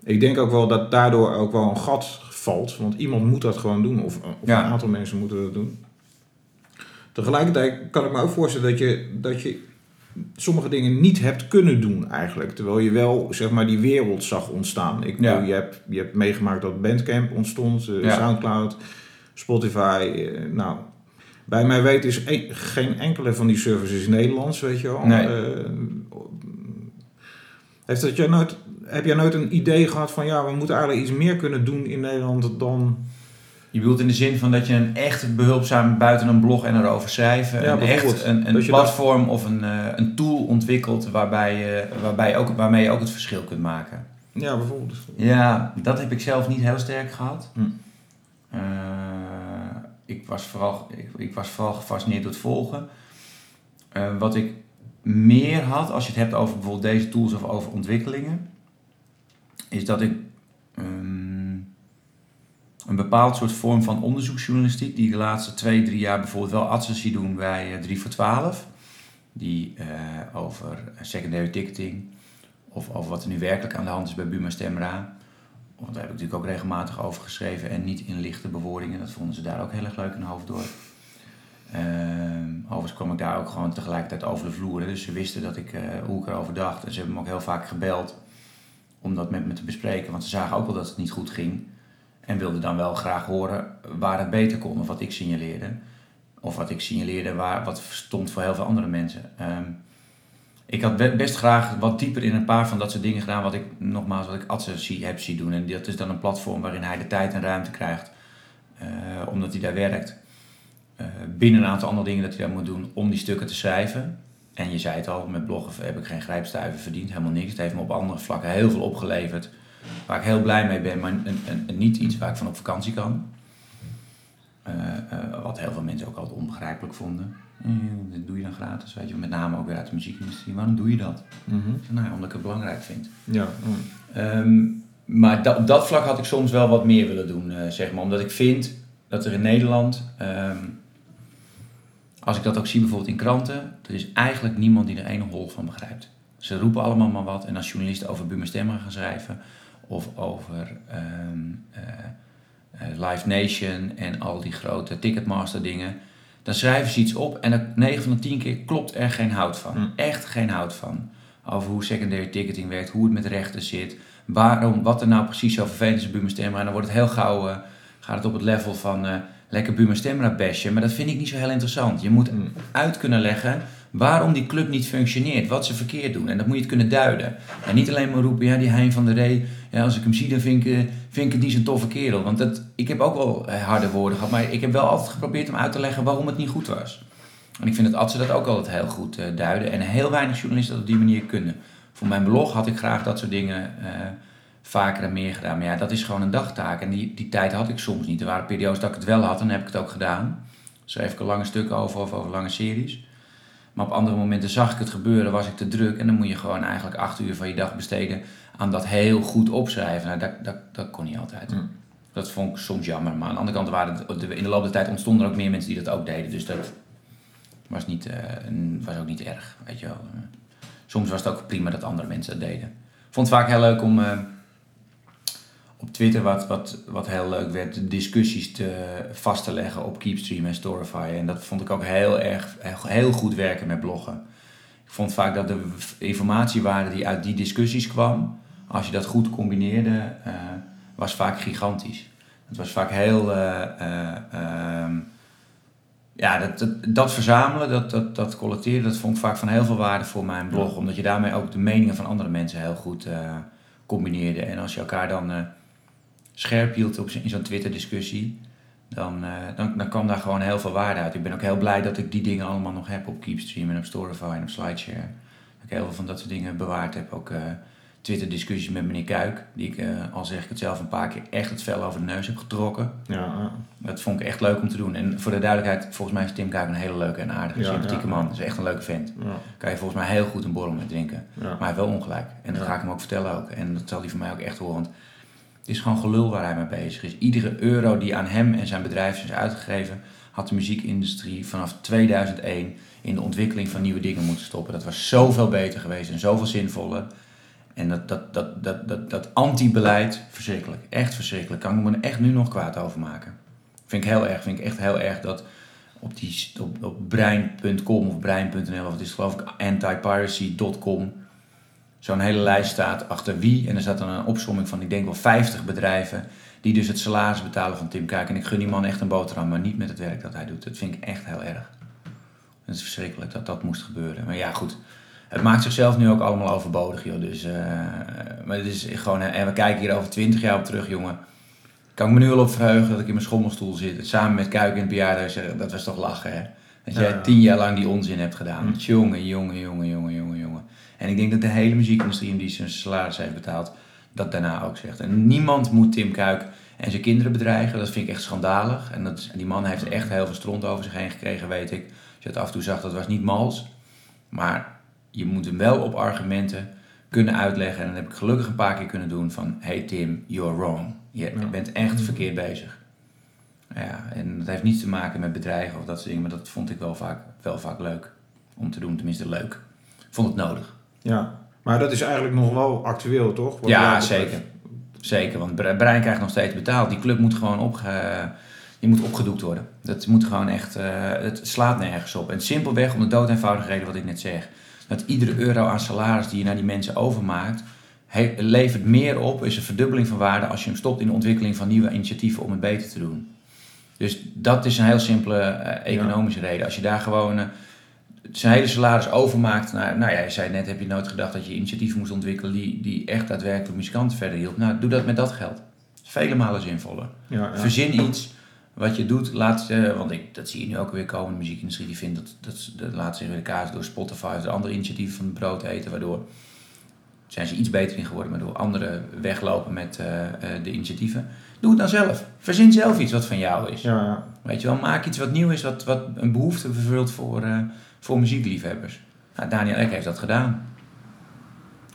ik denk ook wel dat daardoor ook wel een gat valt. Want iemand moet dat gewoon doen. Of, of Ja. een aantal mensen moeten dat doen. Tegelijkertijd kan ik me ook voorstellen dat je, dat je sommige dingen niet hebt kunnen doen eigenlijk. Terwijl je wel zeg maar die wereld zag ontstaan. Ik Ja. bedoel, je, hebt, je hebt meegemaakt dat Bandcamp ontstond, eh, Ja. Soundcloud, Spotify. eh, nou, bij mij weet is e- geen enkele van die services Nederlands, weet je wel. Nee. Eh, heeft dat jij nooit, heb jij nooit een idee gehad van ja, we moeten eigenlijk iets meer kunnen doen in Nederland dan... Je bedoelt in de zin van dat je een echt behulpzaam buiten een blog en erover schrijven, Ja, een echt een, een Dat je platform of een, eh, een tool ontwikkelt waarbij je, waarbij ook, waarmee je ook het verschil kunt maken. Ja, bijvoorbeeld. Ja, dat heb ik zelf niet heel sterk gehad. Hm. Eh, ik, was vooral, ik, was vooral gefascineerd door het volgen. Eh, wat ik meer had, als je het hebt over bijvoorbeeld deze tools of over ontwikkelingen, is dat ik ehm, een bepaald soort vorm van onderzoeksjournalistiek, die de laatste twee, drie jaar bijvoorbeeld wel adsen zie doen bij eh, 3 voor 12, die eh, over secondary ticketing of over wat er nu werkelijk aan de hand is bij Buma Stemra. Want daar heb ik natuurlijk ook regelmatig over geschreven en niet in lichte bewoordingen. Dat vonden ze daar ook heel erg leuk in Hoofddorp. Ehm overigens kwam ik daar ook gewoon tegelijkertijd over de vloer. Dus ze wisten dat ik, eh, hoe ik erover dacht. En ze hebben me ook heel vaak gebeld om dat met me te bespreken. Want ze zagen ook wel dat het niet goed ging. En wilden dan wel graag horen waar het beter kon. Of wat ik signaleerde. Of wat ik signaleerde waar, wat stond voor heel veel andere mensen. Ehm, ik had be- best graag wat dieper in een paar van dat soort dingen gedaan. Wat ik nogmaals, wat ik Adse zie, heb zien doen. En dat is dan een platform waarin hij de tijd en ruimte krijgt. eh, omdat hij daar werkt. eh, binnen een aantal andere dingen dat hij dat moet doen om die stukken te schrijven. En je zei het al, met bloggen heb ik geen grijpstuiven verdiend, helemaal niks. Het heeft me op andere vlakken heel veel opgeleverd. Waar ik heel blij mee ben, maar niet iets waar ik van op vakantie kan. Wat heel veel mensen ook altijd onbegrijpelijk vonden. dat doe je dan gratis, weet je, met name ook weer uit de muziekindustrie. Waarom doe je dat? Mhm. Nou, omdat ik het belangrijk vind. Ja. Um, maar op dat vlak had ik soms wel wat meer willen doen, uh, zeg maar. Omdat ik vind dat er in Nederland, um, als ik dat ook zie bijvoorbeeld in kranten, er is eigenlijk niemand die er een hol van begrijpt. Ze roepen allemaal maar wat en als journalisten over Buma Stemmer gaan schrijven of over um, uh, Live Nation en al die grote Ticketmaster dingen, dan schrijven ze iets op en 9 van de 10 keer klopt er geen hout van. Hm. Echt geen hout van. Over hoe secondary ticketing werkt, hoe het met rechten zit, waarom, wat er nou precies zo vervelend is Buma Stemra. En dan wordt het heel gauw, uh, gaat het op het level van uh, lekker Buma Stemra bashen. Maar dat vind ik niet zo heel interessant. Je moet Mm. uit kunnen leggen waarom die club niet functioneert, wat ze verkeerd doen. En dat moet je kunnen duiden. En niet alleen maar roepen, ja die Hein van der Ree, ja, als ik hem zie dan vind ik, vind ik die zo'n toffe kerel. Want dat, ik heb ook wel eh, harde woorden gehad, maar ik heb wel altijd geprobeerd om uit te leggen waarom het niet goed was. En ik vind dat Adse dat ook altijd heel goed uh, duiden. En heel weinig journalisten dat op die manier kunnen. Voor mijn blog had ik graag dat soort dingen vaker en meer gedaan. Maar ja, dat is gewoon een dagtaak. En die, die tijd had ik soms niet. Er waren periodes dat ik het wel had en dan heb ik het ook gedaan. Schreef ik er lange stukken over of over lange series. Maar op andere momenten zag ik het gebeuren, was ik te druk. En dan moet je gewoon eigenlijk acht uur van je dag besteden aan dat heel goed opschrijven. Nou, dat, dat, dat kon niet altijd. Mm. Dat vond ik soms jammer. Maar aan de andere kant waren het, in de loop der tijd ontstonden er ook meer mensen die dat ook deden. Dus dat was, niet, uh, was ook niet erg, weet je wel. Soms was het ook prima dat andere mensen dat deden. Ik vond het vaak heel leuk om uh, op Twitter, wat, wat, wat heel leuk werd, discussies te, vast te leggen op Keepstream en Storify. En dat vond ik ook heel erg heel, goed werken met bloggen. Ik vond vaak dat de informatiewaarde die uit die discussies kwam, als je dat goed combineerde, uh, was vaak gigantisch. Het was vaak heel. Uh, ja, dat, dat, dat, verzamelen, dat, dat, dat collecteren, dat vond ik vaak van heel veel waarde voor mijn blog. Omdat je daarmee ook de meningen van andere mensen heel goed combineerde. En als je elkaar dan scherp hield op, in zo'n Twitter-discussie, dan, uh, dan, dan kwam daar gewoon heel veel waarde uit. Ik ben ook heel blij dat ik die dingen allemaal nog heb op Keepstream en op Storify en op Slideshare. Dat ik heel veel van dat soort dingen bewaard heb. Ook Twitter-discussies met meneer Kuik, die ik, al zeg ik het zelf, een paar keer echt het vel over de neus heb getrokken. Ja, dat vond ik echt leuk om te doen. En voor de duidelijkheid, volgens mij is Tim Kuik een hele leuke en aardige, ja, sympathieke ja, man. Dat is echt een leuke vent. Ja. Kan je volgens mij heel goed een borrel mee drinken. Maar hij heeft wel ongelijk. En dat ga ik hem ook vertellen ook. En dat zal hij van mij ook echt horen. Want is gewoon gelul waar hij mee bezig is. Iedere euro die aan hem en zijn bedrijf is uitgegeven, had de muziekindustrie vanaf 2001 in de ontwikkeling van nieuwe dingen moeten stoppen. Dat was zoveel beter geweest en zoveel zinvoller. En dat, dat, dat, dat, dat, dat anti-beleid, verschrikkelijk. Echt verschrikkelijk. Kan ik me er echt nu nog kwaad over maken. Vind ik heel erg. Vind ik echt heel erg dat op, die, op, op brein.com of brein.nl, of het is geloof ik antipiracy.com, zo'n hele lijst staat achter wie. En er staat dan een opsomming van, ik denk wel 50 bedrijven, die dus het salaris betalen van Tim Kuik. En ik gun die man echt een boterham, maar niet met het werk dat hij doet. Dat vind ik echt heel erg. Het is verschrikkelijk dat dat moest gebeuren. Maar ja, goed. Het maakt zichzelf nu ook allemaal overbodig, joh. Dus, uh, maar het is gewoon... En we kijken hier over 20 jaar op terug, jongen. Kan ik me nu al op verheugen dat ik in mijn schommelstoel zit. Samen met Kuik in het bejaardenhuis. Dat was toch lachen, hè? Dat jij Ja. tien jaar lang die onzin hebt gedaan. Mm. Jongen, jongen, jongen, jongen, jongen, jongen. En ik denk dat de hele muziekindustrie die zijn salaris heeft betaald, dat daarna ook zegt. En niemand moet Tim Kuik en zijn kinderen bedreigen. Dat vind ik echt schandalig. En dat die man heeft echt heel veel stront over zich heen gekregen, weet ik. Als je het af en toe zag, dat was niet mals. Maar je moet hem wel op argumenten kunnen uitleggen. En dat heb ik gelukkig een paar keer kunnen doen van... Hey Tim, you're wrong. Je Ja. bent echt verkeerd bezig. Ja, en dat heeft niets te maken met bedreigen of dat soort dingen. Maar dat vond ik wel vaak, wel vaak leuk om te doen. Tenminste leuk. Ik vond het nodig. Ja, maar dat is eigenlijk nog wel actueel, toch? Wat Ja, zeker. Zeker, want Bre- Brein krijgt nog steeds betaald. Die club moet gewoon opge... Die moet opgedoekt worden. Dat moet gewoon echt... eh, het slaat nergens op. En simpelweg om de dood eenvoudige reden wat ik net zeg. Dat iedere euro aan salaris die je naar die mensen overmaakt... levert meer op, is een verdubbeling van waarde... als je hem stopt in de ontwikkeling van nieuwe initiatieven om het beter te doen. Dus dat is een heel simpele eh, economische reden. Als je daar gewoon... eh, zijn hele salaris overmaakt naar... Nou ja, je zei net, heb je nooit gedacht dat je initiatieven moest ontwikkelen... die, die echt daadwerkelijk muzikanten verder hielp. Nou, doe dat met dat geld. Vele malen zinvoller. Ja, ja. Verzin iets wat je doet, laat, eh, want ik, dat zie je nu ook weer komen. De muziekindustrie die vindt dat, dat, dat laat zich weer de kaas door Spotify of de andere initiatieven van het brood eten, waardoor zijn ze iets beter in geworden, waardoor anderen weglopen met eh, eh, de initiatieven. Doe het dan zelf. Verzin zelf iets wat van jou is. Ja, ja. Weet je wel, maak iets wat nieuw is, wat, wat een behoefte vervult voor, voor muziekliefhebbers. Nou, Daniel Ek heeft dat gedaan.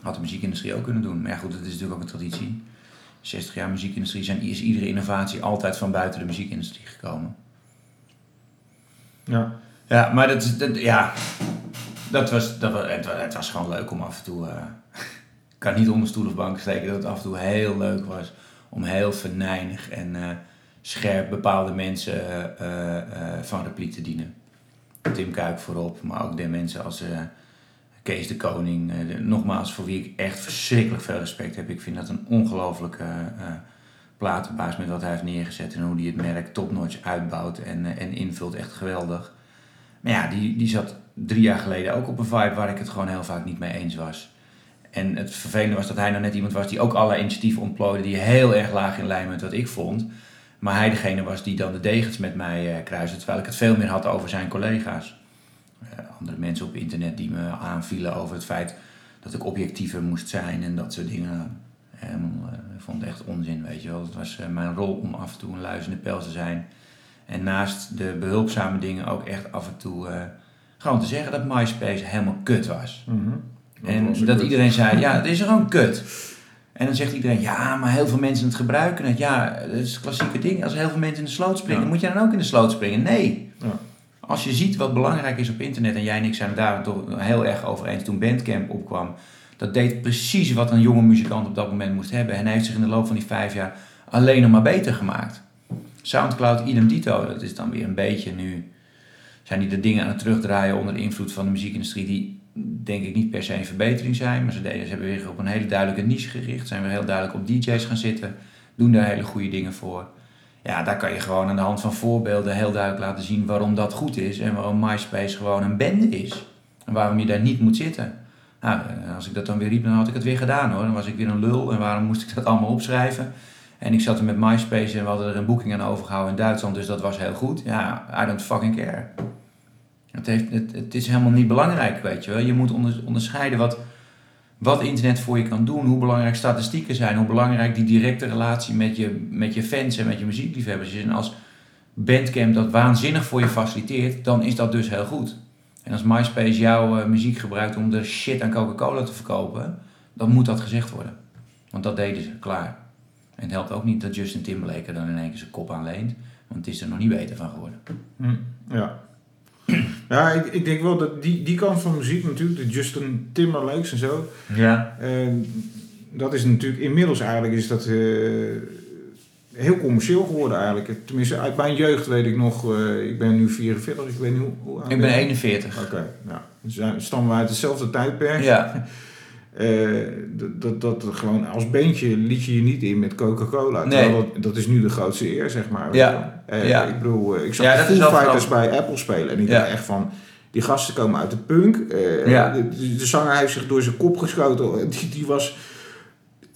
Had de muziekindustrie ook kunnen doen. Maar ja, goed, dat is natuurlijk ook een traditie. 60 jaar muziekindustrie zijn, is iedere innovatie altijd van buiten de muziekindustrie gekomen. ja. Ja, maar dat, is- dat, ja, dat was, dat was, het, was, het was gewoon leuk om af en toe... ik kan niet onder stoel of bank steken dat het af en toe heel leuk was... om heel venijnig en eh, scherp bepaalde mensen eh, van repliek te dienen. Tim Kuik voorop, maar ook de mensen als eh, Kees de Koning. eh, nogmaals, voor wie ik echt verschrikkelijk veel respect heb. Ik vind dat een ongelofelijke eh, platenbaas met wat hij heeft neergezet... en hoe hij het merk topnotch uitbouwt en, en invult. Echt geweldig. Maar ja, die, die zat drie jaar geleden ook op een vibe waar ik het gewoon heel vaak niet mee eens was. En het vervelende was dat hij nou net iemand was die ook alle initiatieven ontplooide die heel erg laag in lijn met wat ik vond. Maar hij degene was die dan de degens met mij eh kruiste, terwijl ik het veel meer had over zijn collega's. Eh, andere mensen op internet die me aanvielen over het feit dat ik objectiever moest zijn en dat soort dingen. Helemaal, eh, ik vond het echt onzin, weet je wel. Het was mijn rol om af en toe een luizende pels te zijn. En naast de behulpzame dingen ook echt af en toe eh, gewoon te zeggen dat MySpace helemaal kut was. Mhm. En was dat kut. iedereen zei, ja, het is gewoon kut. En dan zegt iedereen, ja, maar heel veel mensen het gebruiken het. Ja, dat is het klassieke ding. Als heel veel mensen in de sloot springen, Ja. moet je dan ook in de sloot springen? Nee. Ja. Als je ziet wat belangrijk is op internet, en jij en ik zijn het daar toch heel erg over eens toen Bandcamp opkwam, dat deed precies wat een jonge muzikant op dat moment moest hebben. En hij heeft zich in de loop van die vijf jaar alleen nog maar beter gemaakt. Soundcloud, idem dito, dat is dan weer een beetje nu, zijn die de dingen aan het terugdraaien onder de invloed van de muziekindustrie die denk ik niet per se een verbetering zijn, maar ze, hebben weer op een hele duidelijke niche gericht, zijn weer heel duidelijk op DJ's gaan zitten, doen daar hele goede dingen voor. Ja, daar kan je gewoon aan de hand van voorbeelden heel duidelijk laten zien waarom dat goed is en waarom MySpace gewoon een bende is. En waarom je daar niet moet zitten. Nou, eh, als ik dat dan weer riep, dan had ik het weer gedaan hoor. Dan was ik weer een lul en waarom moest ik dat allemaal opschrijven? En ik zat er met MySpace en we hadden er een boeking aan overgehouden in Duitsland, dus dat was heel goed. Ja, I don't fucking care. Het, heeft, het, het is helemaal niet belangrijk, weet je wel. Je moet onder- onderscheiden wat, wat internet voor je kan doen, hoe belangrijk statistieken zijn, hoe belangrijk die directe relatie met je, met je fans en met je muziekliefhebbers is. En als Bandcamp dat waanzinnig voor je faciliteert, dan is dat dus heel goed. En als MySpace jouw eh, muziek gebruikt om de shit aan Coca-Cola te verkopen, dan moet dat gezegd worden. Want dat deden ze, klaar. En het helpt ook niet dat Justin Timberlake er dan in één keer zijn kop aan leent, want het is er nog niet beter van geworden. Hm, Ja. Ja, ik, ik denk wel dat die, die kant van muziek natuurlijk, de Justin Timberlakes en zo, Ja. eh, dat is natuurlijk inmiddels eigenlijk is dat eh, heel commercieel geworden eigenlijk. Tenminste, uit mijn jeugd weet ik nog, eh, ik ben nu 44, ik weet niet hoe, hoe oud Ik ben 41. Oké, nou, we zijn- stammen we uit hetzelfde tijdperk. Ja, Eh, dat, dat, dat gewoon als bandje liet je je niet in met Coca-Cola. Nee. Dat, dat is nu de grootste eer, zeg maar. Ja. Eh, Ja. Ik bedoel, eh, ik zag Ja, de Foo Fighters bij Apple spelen. En ik dacht echt van, die gasten komen uit de punk. De, zanger heeft zich door zijn kop geschoten. Die, die was,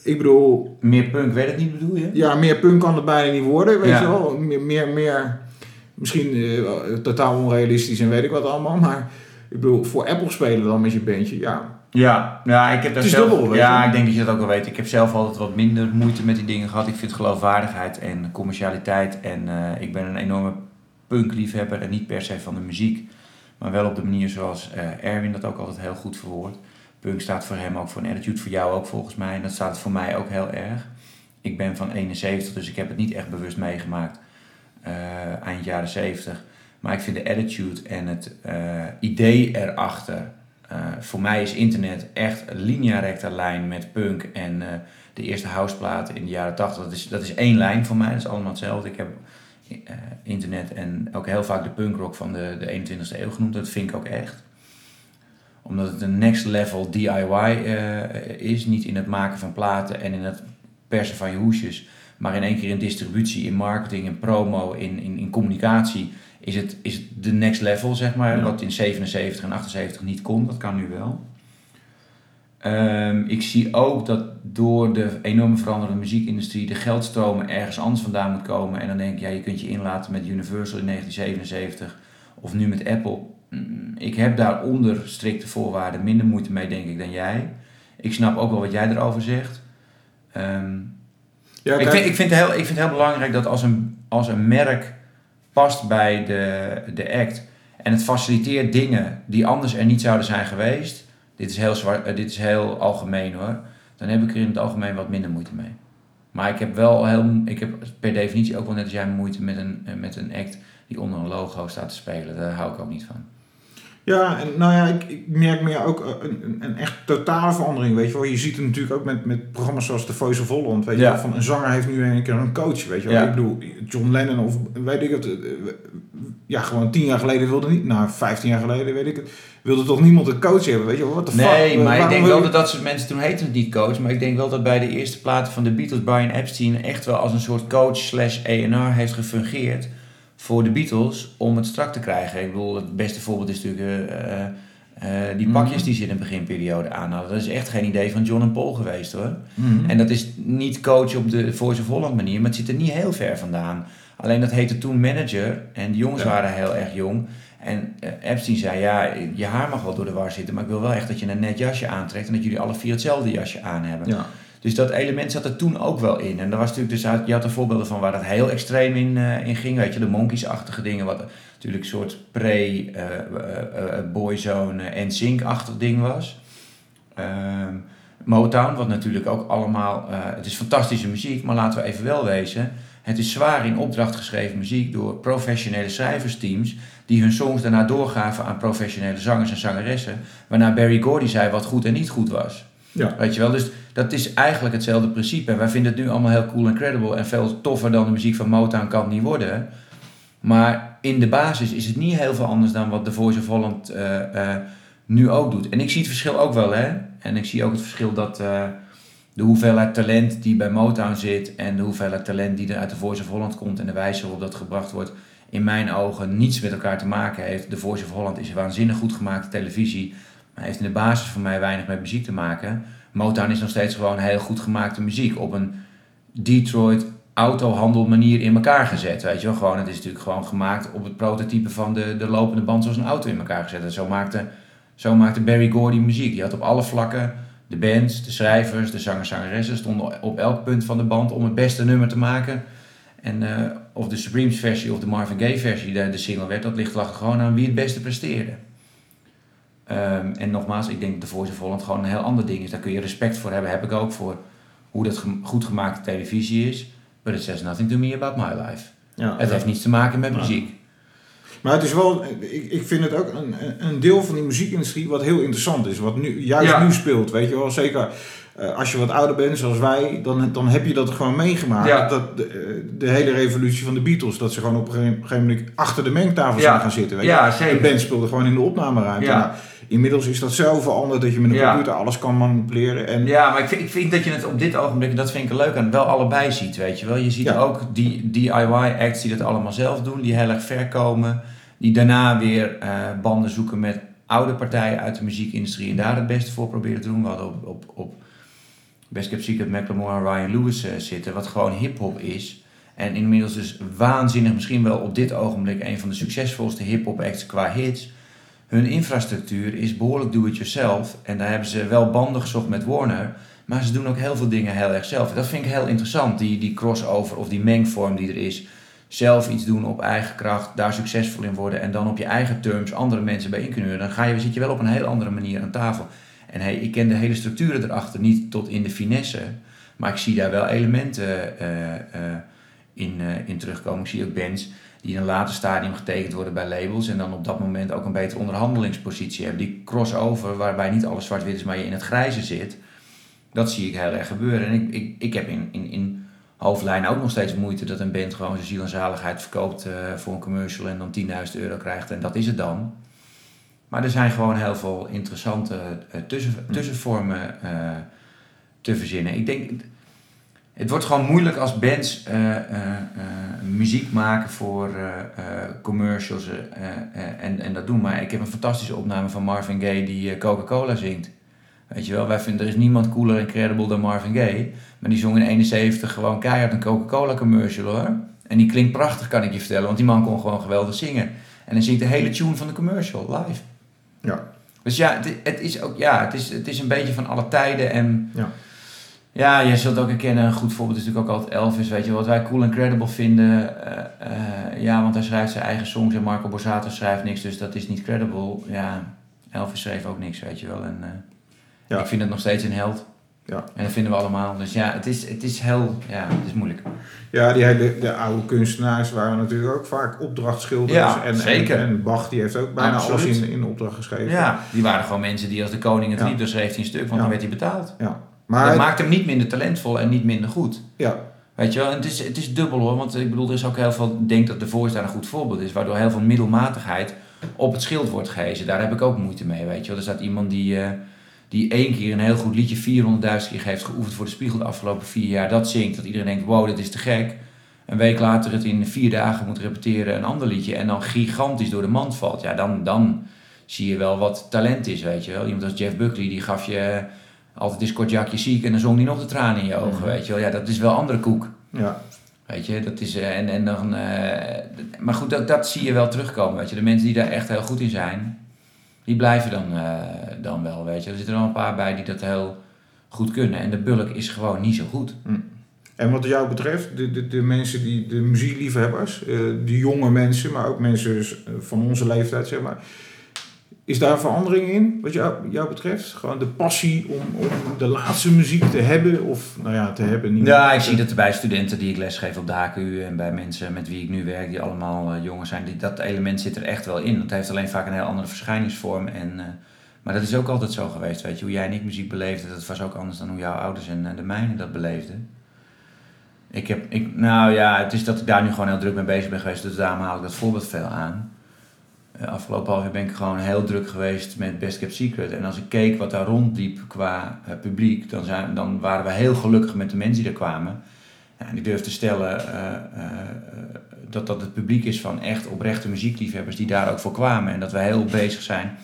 ik bedoel, meer punk, weet het niet bedoel je? ja, meer punk kan het bijna niet worden, weet je wel. Meer, meer, meer misschien totaal onrealistisch en weet ik wat allemaal. Maar ik bedoel, voor Apple spelen dan met je bandje, ja. Ja, ja ik heb daar Het is zelf, dubbel, Ja, ik denk dat je dat ook wel weet. Ik heb zelf altijd wat minder moeite met die dingen gehad. Ik vind geloofwaardigheid en commercialiteit. En eh, ik ben een enorme punkliefhebber en niet per se van de muziek. Maar wel op de manier zoals eh, Erwin dat ook altijd heel goed verwoordt. Punk staat voor hem ook voor een attitude, voor jou ook volgens mij. En dat staat voor mij ook heel erg. Ik ben van 71, dus ik heb het niet echt bewust meegemaakt. eh, eind jaren 70. Maar ik vind de attitude en het idee erachter. Eh, voor mij is internet echt een linea recta lijn met punk en eh, de eerste houseplaten in de jaren 80. Dat is, dat is één lijn voor mij, dat is allemaal hetzelfde. Ik heb eh, internet en ook heel vaak de punkrock van de, de 21ste eeuw genoemd. Dat vind ik ook echt. Omdat het een next level DIY is. Niet in het maken van platen en in het persen van je hoesjes. Maar in één keer in distributie, in marketing, in promo, in, in, in communicatie is het, is het de next level, zeg maar. Ja. Wat in 77 en 78 niet kon, dat kan nu wel. Ehm, ik zie ook dat door de enorme veranderende muziekindustrie de geldstromen ergens anders vandaan moet komen. En dan denk ik, ja, je kunt je inlaten met Universal in 1977 of nu met Apple. Mm, Ik heb daaronder strikte voorwaarden minder moeite mee, denk ik, dan jij. Ik snap ook wel wat jij erover zegt. Ehm, Ja, ik, vind, ik, vind het heel, ik vind het heel belangrijk dat als een, als een merk past bij de, de act en het faciliteert dingen die anders er niet zouden zijn geweest, dit is heel, eh, dit is heel algemeen hoor, dan heb ik er in het algemeen wat minder moeite mee. Maar ik heb wel heel, ik heb per definitie ook wel net als jij moeite met een, eh, met een act die onder een logo staat te spelen. Daar hou ik ook niet van. Ja, en nou ja, ik, ik merk meer ook eh, een, een, een echt totale verandering, weet je wel. Je ziet het natuurlijk ook met, met programma's zoals The Voice of Holland, weet je Ja. wel. Van een zanger heeft nu een keer een coach, weet je wel. Ja. Ik bedoel, John Lennon of weet ik het, eh, ja, gewoon tien jaar geleden wilde niet, nou, vijftien jaar geleden, weet ik het, wilde toch niemand een coach hebben, weet je wel. What the fuck? Nee, maar ik denk wel dat dat soort mensen, toen heette het niet coach, maar ik denk wel dat bij de eerste platen van de Beatles Brian Epstein echt wel als een soort coach slash A&R heeft gefungeerd voor de Beatles om het strak te krijgen. Ik bedoel, het beste voorbeeld is natuurlijk eh, eh, die Mhm. pakjes die ze in de beginperiode aan hadden. Dat is echt geen idee van John en Paul geweest hoor. Mhm. En dat is niet coach op de Voice of Holland manier, maar het zit er niet heel ver vandaan. Alleen dat heette toen manager en de jongens Ja. waren heel erg jong. En eh, Epstein zei, ja, je haar mag wel door de war zitten, maar ik wil wel echt dat je een net jasje aantrekt en dat jullie alle vier hetzelfde jasje aan hebben. Ja. Dus dat element zat er toen ook wel in. En er was natuurlijk dus, je had er voorbeelden van waar dat heel extreem in, eh, in ging. Weet je, de Monkeys-achtige dingen, wat natuurlijk een soort pre-boyzone en sync-achtig ding was. Ehm, Motown, wat natuurlijk ook allemaal, eh, het is fantastische muziek, maar laten we even wel wezen. Het is zwaar in opdracht geschreven muziek door professionele schrijversteams die hun songs daarna doorgaven aan professionele zangers en zangeressen. Waarna Barry Gordy zei wat goed en niet goed was. Ja. Weet je wel, dus dat is eigenlijk hetzelfde principe. Wij vinden het nu allemaal heel cool en credible en veel toffer dan de muziek van Motown kan niet worden. Maar in de basis is het niet heel veel anders dan wat The Voice of Holland eh, eh, nu ook doet. En ik zie het verschil ook wel, hè. En ik zie ook het verschil dat eh, de hoeveelheid talent die bij Motown zit en de hoeveelheid talent die er uit The Voice of Holland komt en de wijze waarop dat gebracht wordt, in mijn ogen niets met elkaar te maken heeft. The Voice of Holland is waanzinnig goed gemaakte televisie, maar heeft in de basis voor mij weinig met muziek te maken. Motown is nog steeds gewoon heel goed gemaakte muziek op een Detroit autohandel manier in elkaar gezet. Weet je wel, gewoon, het is natuurlijk gewoon gemaakt op het prototype van de, de lopende band zoals een auto in elkaar gezet. En zo maakte, zo maakte Barry Gordy muziek. Die had op alle vlakken de bands, de schrijvers, de zangers, zangeressen stonden op elk punt van de band om het beste nummer te maken. En eh, of de Supremes versie of de Marvin Gaye versie de, de single werd, dat ligt lag gewoon aan wie het beste presteerde. Ehm, en nogmaals, ik denk dat de Voice of Holland gewoon een heel ander ding is. Daar kun je respect voor hebben, heb ik ook voor hoe dat gem- goed gemaakte televisie is. But it says nothing to me about my life. Ja. Het heeft niets te maken met Ja. muziek. Maar het is wel, ik, ik vind het ook een, een- deel van die muziekindustrie wat heel interessant is. Wat nu, juist Ja. nu speelt, weet je wel. Zeker eh, als je wat ouder bent, zoals wij, dan, dan heb je dat gewoon meegemaakt. Ja. Dat de, eh, de hele revolutie van de Beatles, dat ze gewoon op een gegeven- moment achter de mengtafel zijn gaan zitten. Weet je. ja De band speelde gewoon in de opnameruimte. Ja. Inmiddels is dat zo veranderd dat je met een Ja. computer alles kan manipuleren. En, Ja, maar ik vind, ik vind dat je het op dit ogenblik, en dat vind ik er leuk aan, wel allebei ziet, weet je wel. Je ziet Ja. ook die DIY-acts die dat allemaal zelf doen, die heel erg ver komen. Die daarna weer eh, banden zoeken met oude partijen uit de muziekindustrie en daar het beste voor proberen te doen. We hadden op, op, op Best Kept Secret Macklemore en Ryan Lewis eh, zitten, wat gewoon hip-hop is. En inmiddels dus waanzinnig, misschien wel op dit ogenblik een van de succesvolste hip-hop acts qua hits. Hun infrastructuur is behoorlijk do-it-yourself. En daar hebben ze wel banden gezocht met Warner. Maar ze doen ook heel veel dingen heel erg zelf. Dat vind ik heel interessant, die, die crossover of die mengvorm die er is. Zelf iets doen op eigen kracht, daar succesvol in worden en dan op je eigen terms andere mensen bij in kunnen huren. Dan ga je, zit je wel op een heel andere manier aan tafel. En hey, ik ken de hele structuren erachter niet tot in de finesse, maar ik zie daar wel elementen eh, eh, in, eh, in terugkomen. Ik zie ook bands die in een later stadium getekend worden bij labels en dan op dat moment ook een betere onderhandelingspositie hebben. Die crossover, waarbij niet alles zwart-wit is, maar je in het grijze zit. Dat zie ik heel erg gebeuren. En ik, ik, ik heb in, in, in hoofdlijnen ook nog steeds moeite dat een band gewoon zijn ziel en zaligheid verkoopt eh, voor een commercial en dan 10.000 euro krijgt. En dat is het dan. Maar er zijn gewoon heel veel interessante eh, tussen, tussenvormen eh, te verzinnen. Ik denk, het wordt gewoon moeilijk als bands eh, eh, eh, muziek maken voor commercials en, en dat doen. Maar ik heb een fantastische opname van Marvin Gaye die Coca-Cola zingt. Weet je wel, wij vinden er is niemand cooler en credible dan Marvin Gaye. Maar die zong in 71 gewoon keihard een Coca-Cola commercial hoor. En die klinkt prachtig, kan ik je vertellen, want die man kon gewoon geweldig zingen. En hij zingt de hele tune van de commercial live. Ja. Dus ja, het, het is ook ja, het is, het is een beetje van alle tijden. En Ja. Ja, je zult ook herkennen, een goed voorbeeld is natuurlijk ook altijd Elvis. Weet je, wat wij cool en credible vinden. eh, eh, ja, want hij schrijft zijn eigen songs en Marco Borsato schrijft niks, dus dat is niet credible. Ja, Elvis schreef ook niks, weet je wel. En eh, Ja. ik vind het nog steeds een held. Ja. En dat vinden we allemaal. Dus ja, het is, het is heel, ja, het is moeilijk. Ja, die hele, de oude kunstenaars waren natuurlijk ook vaak opdrachtschilders. Ja, en, zeker. En, en Bach die heeft ook bijna Absoluut. alles in, in opdracht geschreven. Ja, die waren gewoon mensen die als de koning het Ja. liep, dan schreef hij een stuk, want dan werd hij betaald. Ja. Dat Maar maakt hem niet minder talentvol en niet minder goed. ja, Weet je wel, en het is, het is dubbel hoor, want ik bedoel, er is ook heel veel, ik denk dat de Voice daar een goed voorbeeld is, waardoor heel veel middelmatigheid op het schild wordt gehezen. Daar heb ik ook moeite mee, weet je wel. Er staat iemand die, eh, die één keer een heel goed liedje 400.000 keer heeft geoefend voor de spiegel de afgelopen vier jaar, dat zingt, dat iedereen denkt, wow, dit is te gek. Een week later het in vier dagen moet repeteren, een ander liedje, en dan gigantisch door de mand valt. Ja, dan, dan zie je wel wat talent is, weet je wel. Iemand als Jeff Buckley, die gaf je eh, altijd is kort jakje ziek en dan zong hij nog de tranen in je ogen, weet je wel. Ja, dat is wel andere koek. ja, Weet je, dat is. eh, en, en dan. eh, maar goed, dat, dat zie je wel terugkomen. Weet je, de mensen die daar echt heel goed in zijn, die blijven dan, eh, dan wel. Weet je, er zitten er wel een paar bij die dat heel goed kunnen. En de bulk is gewoon niet zo goed. En wat jou betreft, de, de, de mensen die, de muziekliefhebbers, de jonge mensen, maar ook mensen van onze leeftijd, zeg maar. Is daar verandering in, wat jou, betreft? Gewoon de passie om, om de laatste muziek te hebben, of nou ja, te hebben niet. Ja, ik zie dat bij studenten die ik lesgeef op de HKU en bij mensen met wie ik nu werk, die allemaal eh, jongen zijn, die, dat element zit er echt wel in. Het heeft alleen vaak een heel andere verschijningsvorm. En, eh, maar dat is ook altijd zo geweest, weet je. Hoe jij en ik muziek beleefden, dat was ook anders dan hoe jouw ouders en de mijne dat beleefden. Ik heb, ik, nou ja, het is dat ik daar nu gewoon heel druk mee bezig ben geweest, dus daarom haal ik dat voorbeeld veel aan. Eh, afgelopen half jaar ben ik gewoon heel druk geweest met Best Kept Secret. En als ik keek wat daar rondliep qua eh, publiek, dan, zijn, dan waren we heel gelukkig met de mensen die er kwamen. Ja, en ik durf te stellen eh, dat dat het publiek is van echt oprechte muziekliefhebbers die daar ook voor kwamen. En dat we heel bezig zijn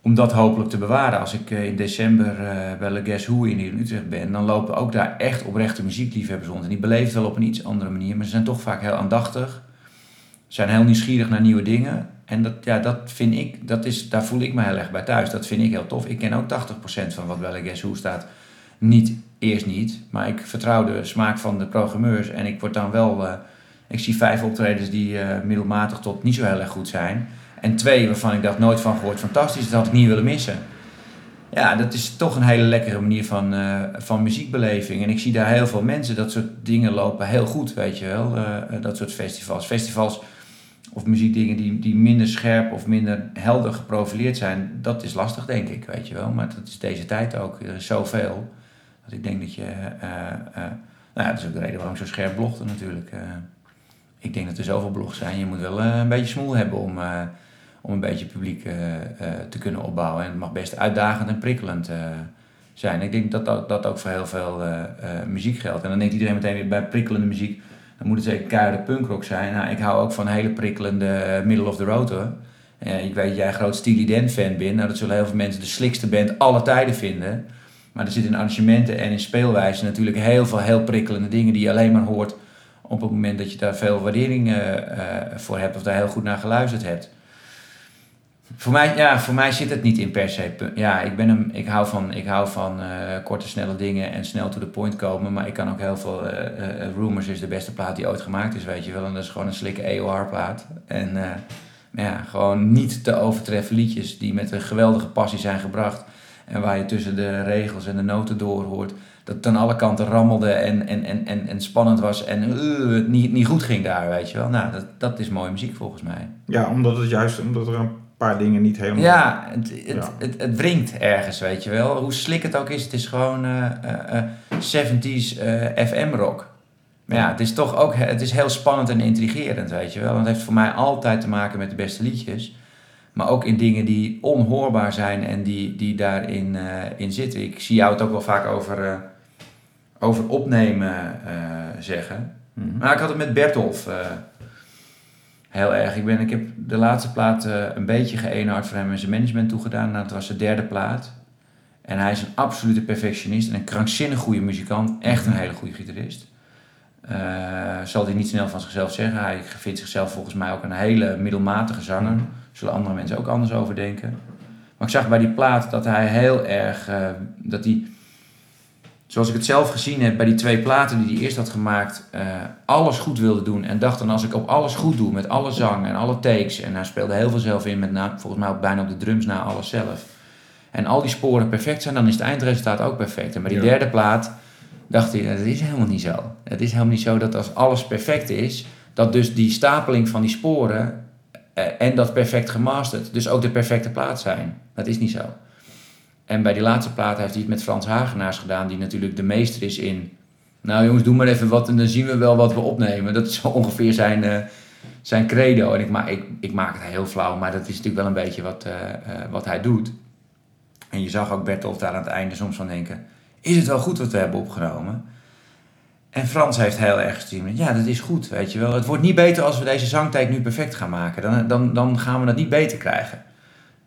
om dat hopelijk te bewaren. Als ik in december bij Le Guess Who in in Utrecht ben, dan lopen ook daar echt oprechte muziekliefhebbers rond. En die beleven het wel op een iets andere manier, maar ze zijn toch vaak heel aandachtig. Zijn heel nieuwsgierig naar nieuwe dingen. En dat, ja, dat vind ik, dat is, daar voel ik me heel erg bij thuis. Dat vind ik heel tof. Ik ken ook 80% van wat Le Guess Who staat. Niet, eerst niet. Maar ik vertrouw de smaak van de programmeurs. En ik word dan wel... eh, ik zie vijf optredens die eh, middelmatig tot niet zo heel erg goed zijn. En twee waarvan ik dacht nooit van gehoord. Fantastisch, dat had ik niet willen missen. Ja, dat is toch een hele lekkere manier van, eh, van muziekbeleving. En ik zie daar heel veel mensen, dat soort dingen lopen heel goed, weet je wel. dat soort festivals. Festivals of muziekdingen die, die minder scherp of minder helder geprofileerd zijn, dat is lastig, denk ik, weet je wel. Maar dat is deze tijd ook. Er is zoveel. Dat ik denk dat je... eh, eh, nou ja, dat is ook de reden waarom ik zo scherp blogde natuurlijk. eh. ik denk dat er zoveel blogs zijn. Je moet wel eh, een beetje smoel hebben om, eh, om een beetje publiek eh, eh, te kunnen opbouwen. En het mag best uitdagend en prikkelend eh, zijn. Ik denk dat dat, dat ook voor heel veel eh, eh, muziek geldt. En dan denkt iedereen meteen weer bij prikkelende muziek... dan moet het zeker keiharde punkrock zijn. Nou, ik hou ook van hele prikkelende middle of the road hoor. Ik weet dat jij groot Steely Dan fan bent. Nou, dat zullen heel veel mensen de slikste band alle tijden vinden. Maar er zitten in arrangementen en in speelwijze natuurlijk heel veel heel prikkelende dingen... die je alleen maar hoort op het moment dat je daar veel waardering eh, eh, voor hebt... of daar heel goed naar geluisterd hebt. Voor mij, ja, voor mij zit het niet in per se. Ja, ik, ben hem, ik hou van, ik hou van eh, korte, snelle dingen en snel to the point komen. Maar ik kan ook heel veel. eh, Rumors is de beste plaat die ooit gemaakt is, weet je wel. En dat is gewoon een slikke EOR-plaat. En ja, gewoon niet te overtreffen liedjes die met een geweldige passie zijn gebracht. En waar je tussen de regels en de noten door hoort. Dat het aan alle kanten rammelde en, en, en, en, en spannend was. En het niet, niet goed ging daar, weet je wel. Nou, dat, dat is mooie muziek volgens mij. Ja, omdat het juist, omdat er een paar dingen niet helemaal... Ja, het, het, Ja. Het, het wringt ergens, weet je wel. Hoe slik het ook is, het is gewoon eh, 70s eh, FM-rock. Maar ja, het is toch ook het is heel spannend en intrigerend, weet je wel. En het heeft voor mij altijd te maken met de beste liedjes. Maar ook in dingen die onhoorbaar zijn en die, die daarin eh, in zitten. Ik zie jou het ook wel vaak over, eh, over opnemen eh, zeggen. Mhm. Maar ik had het met Bertolf heel erg. Ik, ben, ik heb de laatste plaat eh, een beetje geënhard voor hem en zijn management toegedaan. Nou, dat was de derde plaat. En hij is een absolute perfectionist en een krankzinnig goede muzikant. Echt een hele goede gitarist. Eh, zal hij niet snel van zichzelf zeggen. Hij vindt zichzelf volgens mij ook een hele middelmatige zanger. Mhm. Zullen andere mensen ook anders over denken. Maar ik zag bij die plaat dat hij heel erg... eh, dat hij, zoals ik het zelf gezien heb bij die twee platen die hij eerst had gemaakt... eh, alles goed wilde doen. En dacht dan als ik op alles goed doe, met alle zang en alle takes... En hij speelde heel veel zelf in, met na, volgens mij ook bijna op de drums na alles zelf. En al die sporen perfect zijn, dan is het eindresultaat ook perfect. En bij die Ja. derde plaat dacht hij, dat is helemaal niet zo. Het is helemaal niet zo dat als alles perfect is, dat dus die stapeling van die sporen eh, en dat perfect gemasterd, dus ook de perfecte plaat zijn. Dat is niet zo. En bij die laatste plaat heeft hij het met Frans Hagenaars gedaan, die natuurlijk de meester is in. Nou jongens, doe maar even wat en dan zien we wel wat we opnemen. Dat is <laughs> ongeveer zijn, eh, zijn credo. En ik, ma ik, ik maak het heel flauw, maar dat is natuurlijk wel een beetje wat, eh, eh, wat hij doet. En je zag ook Bertolt daar aan het einde soms van denken: is het wel goed wat we hebben opgenomen? En Frans heeft heel erg gezien: ja, dat is goed, weet je wel. Het wordt niet beter als we deze zangtijd nu perfect gaan maken. Dan, dan, dan gaan we dat niet beter krijgen.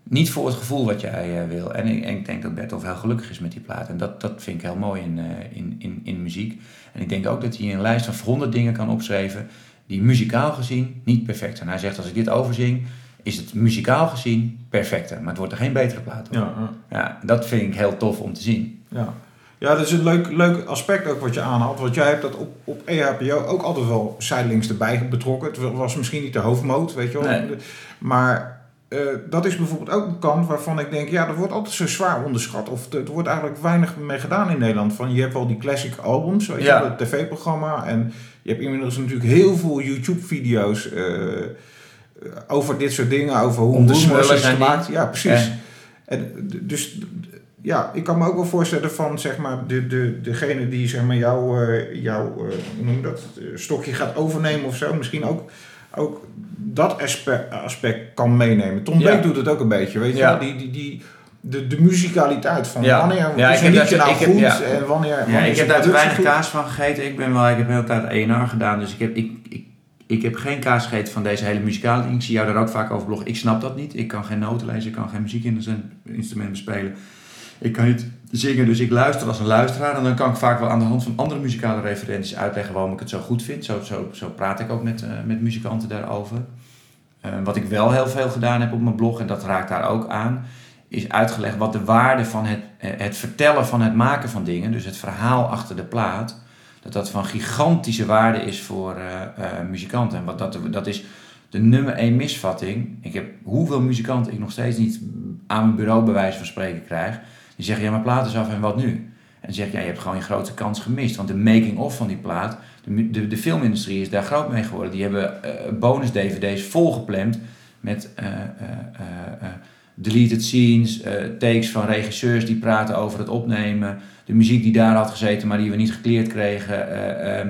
Niet voor het gevoel wat jij eh, wil. En ik, en ik denk dat Bertolt heel gelukkig is met die plaat. En dat, dat vind ik heel mooi in, eh, in, in, in muziek. En ik denk ook dat hij een lijst van 100 dingen kan opschrijven die muzikaal gezien niet perfect zijn. Hij zegt: als ik dit overzing, is het muzikaal gezien perfecter. Maar het wordt er geen betere plaat. Ja, ja. Ja, dat vind ik heel tof om te zien. Ja. ja, dat is een leuk, leuk aspect ook wat je aanhaalt. Want jij hebt dat op, op EHPO ook altijd wel zijdelings erbij betrokken. Het was misschien niet de hoofdmoot, weet je wel. Nee. Maar eh, dat is bijvoorbeeld ook een kant waarvan ik denk... ja, dat wordt altijd zo zwaar onderschat. Of er wordt eigenlijk weinig mee gedaan in Nederland. Van, je hebt wel die classic albums, weet je Ja. het tv-programma. En je hebt inmiddels natuurlijk heel veel YouTube-video's... eh, over dit soort dingen, over hoe Om de is gemaakt. Ja, precies. En dus ja, ik kan me ook wel voorstellen van zeg maar de, de, degene die zeg maar jouw, jouw eh, noem dat, stokje gaat overnemen of zo, misschien ook, ook dat aspect, aspect kan meenemen. Tom Ja. Beek doet het ook een beetje, weet je wel, die, die, die, de, de muzikaliteit van Ja. wanneer Ja, is ik een heb liedje nou heb- goed ja. en wanneer, Ja, ik heb daar te weinig goed? kaas van gegeten. Ik, ben wel, ik heb de hele tijd ENR gedaan, dus ik heb, ik, ik, ik heb geen kaas gegeten van deze hele muzikale. Ik zie jou daar ook vaak over bloggen. Ik snap dat niet. Ik kan geen noten lezen, ik kan geen muziekinstrument bespelen. Ik kan niet zingen, dus ik luister als een luisteraar. En dan kan ik vaak wel aan de hand van andere muzikale referenties uitleggen waarom ik het zo goed vind. Zo, zo, zo praat ik ook met, eh, met muzikanten daarover. Eh, wat ik wel heel veel gedaan heb op mijn blog, en dat raakt daar ook aan, is uitgelegd wat de waarde van het, eh, het vertellen van het maken van dingen, dus het verhaal achter de plaat, dat dat van gigantische waarde is voor muzikanten. En wat dat, dat is de nummer één misvatting. Ik heb hoeveel muzikanten ik nog steeds niet aan mijn bureau bij wijze van spreken krijg. Die zeggen, ja, mijn plaat is af en wat nu? En zeg ja, je hebt gewoon je grote kans gemist. Want de making-of van die plaat, de, de, de filmindustrie is daar groot mee geworden. Die hebben eh, bonus-dvd's volgepland met eh, eh, deleted scenes, takes van regisseurs die praten over het opnemen. De muziek die daar had gezeten, maar die we niet gekleerd kregen. eh, ehm,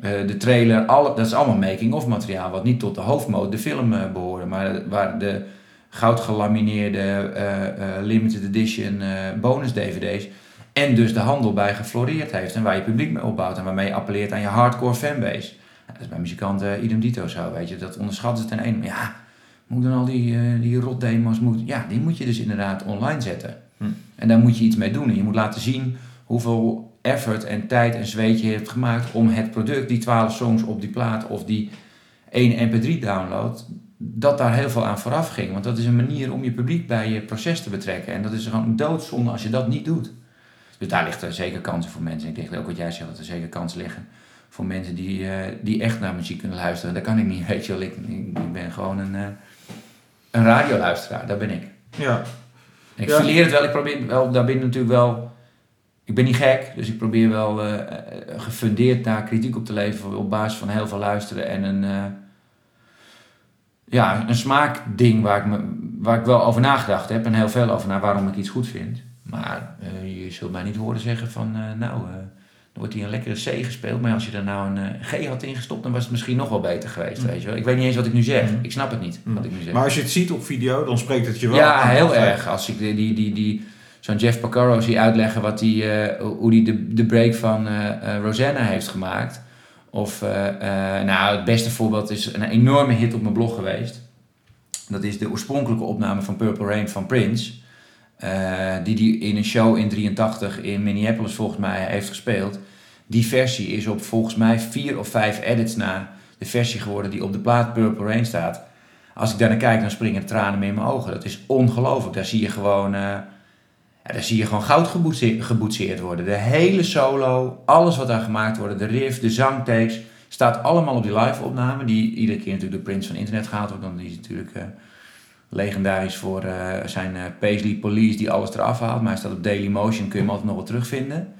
eh, de trailer, alle, dat is allemaal making-of materiaal, wat niet tot de hoofdmode, de film eh, behoorde. Maar waar de goud gelamineerde eh, eh, limited edition eh, bonus dvd's en dus de handel bij gefloreerd heeft en waar je publiek mee opbouwt en waarmee je appelleert aan je hardcore fanbase. Dat is bij muzikanten idem dito zo, weet je. Dat onderschatten ze ten ene. Ja, moet dan al die, eh die rotdemos, moet, ja, die moet je dus inderdaad online zetten. Hm. En daar moet je iets mee doen. En je moet laten zien hoeveel effort en tijd en zweet je hebt gemaakt om het product, die 12 songs op die plaat of die één mp3 download, dat daar heel veel aan vooraf ging. Want dat is een manier om je publiek bij je proces te betrekken. En dat is gewoon doodzonde als je dat niet doet. Dus daar ligt er zeker kansen voor mensen. Ik denk ook wat jij zegt, dat er zeker kansen liggen voor mensen die, eh, die echt naar muziek kunnen luisteren. Dat kan ik niet, <laughs> weet je wel. Ik, ik, ik ben gewoon een, eh, een radioluisteraar, dat ben ik. Ja, Ik Ja. verleer het wel, ik probeer wel daarbinnen natuurlijk wel. Ik ben niet gek, dus ik probeer wel eh, gefundeerd daar kritiek op te leveren op basis van heel veel luisteren en een, ja, een smaakding waar ik, me, waar ik wel over nagedacht heb en heel veel over na waarom ik iets goed vind. Maar eh, je zult mij niet horen zeggen van, eh, nou, eh, er wordt hier een lekkere C gespeeld, maar als je er nou een eh, G had ingestopt, dan was het misschien nog wel beter geweest, Mm. weet je wel. Ik weet niet eens wat ik nu zeg, Mm. ik snap het niet Mm. wat ik nu zeg. maar als je het ziet op video, dan spreekt het je wel Ja, aan. heel erg. Als ik die, die, die, die, zo'n Jeff Porcaro zie uitleggen wat die, eh, hoe hij de, de break van eh, eh, Rosanna heeft gemaakt. Of, eh, eh, nou, het beste voorbeeld is een enorme hit op mijn blog geweest. Dat is de oorspronkelijke opname van Purple Rain van Prince. eh, die die in een show in 83 in Minneapolis volgens mij heeft gespeeld. Die versie is op volgens mij vier of vijf edits na de versie geworden die op de plaat Purple Rain staat. Als ik daar naar kijk, dan springen tranen in mijn ogen. Dat is ongelooflijk. Daar zie je gewoon, ja, daar zie je gewoon goud geboetseerd, worden. De hele solo, alles wat daar gemaakt wordt, de riff, de zangtakes, staat allemaal op die live-opname. Die iedere keer natuurlijk door Prince van internet gehaald wordt. Dan is natuurlijk eh, legendarisch voor eh, zijn eh, Paisley Police die alles eraf haalt. Maar hij staat op Dailymotion, kun je hem altijd nog wel terugvinden.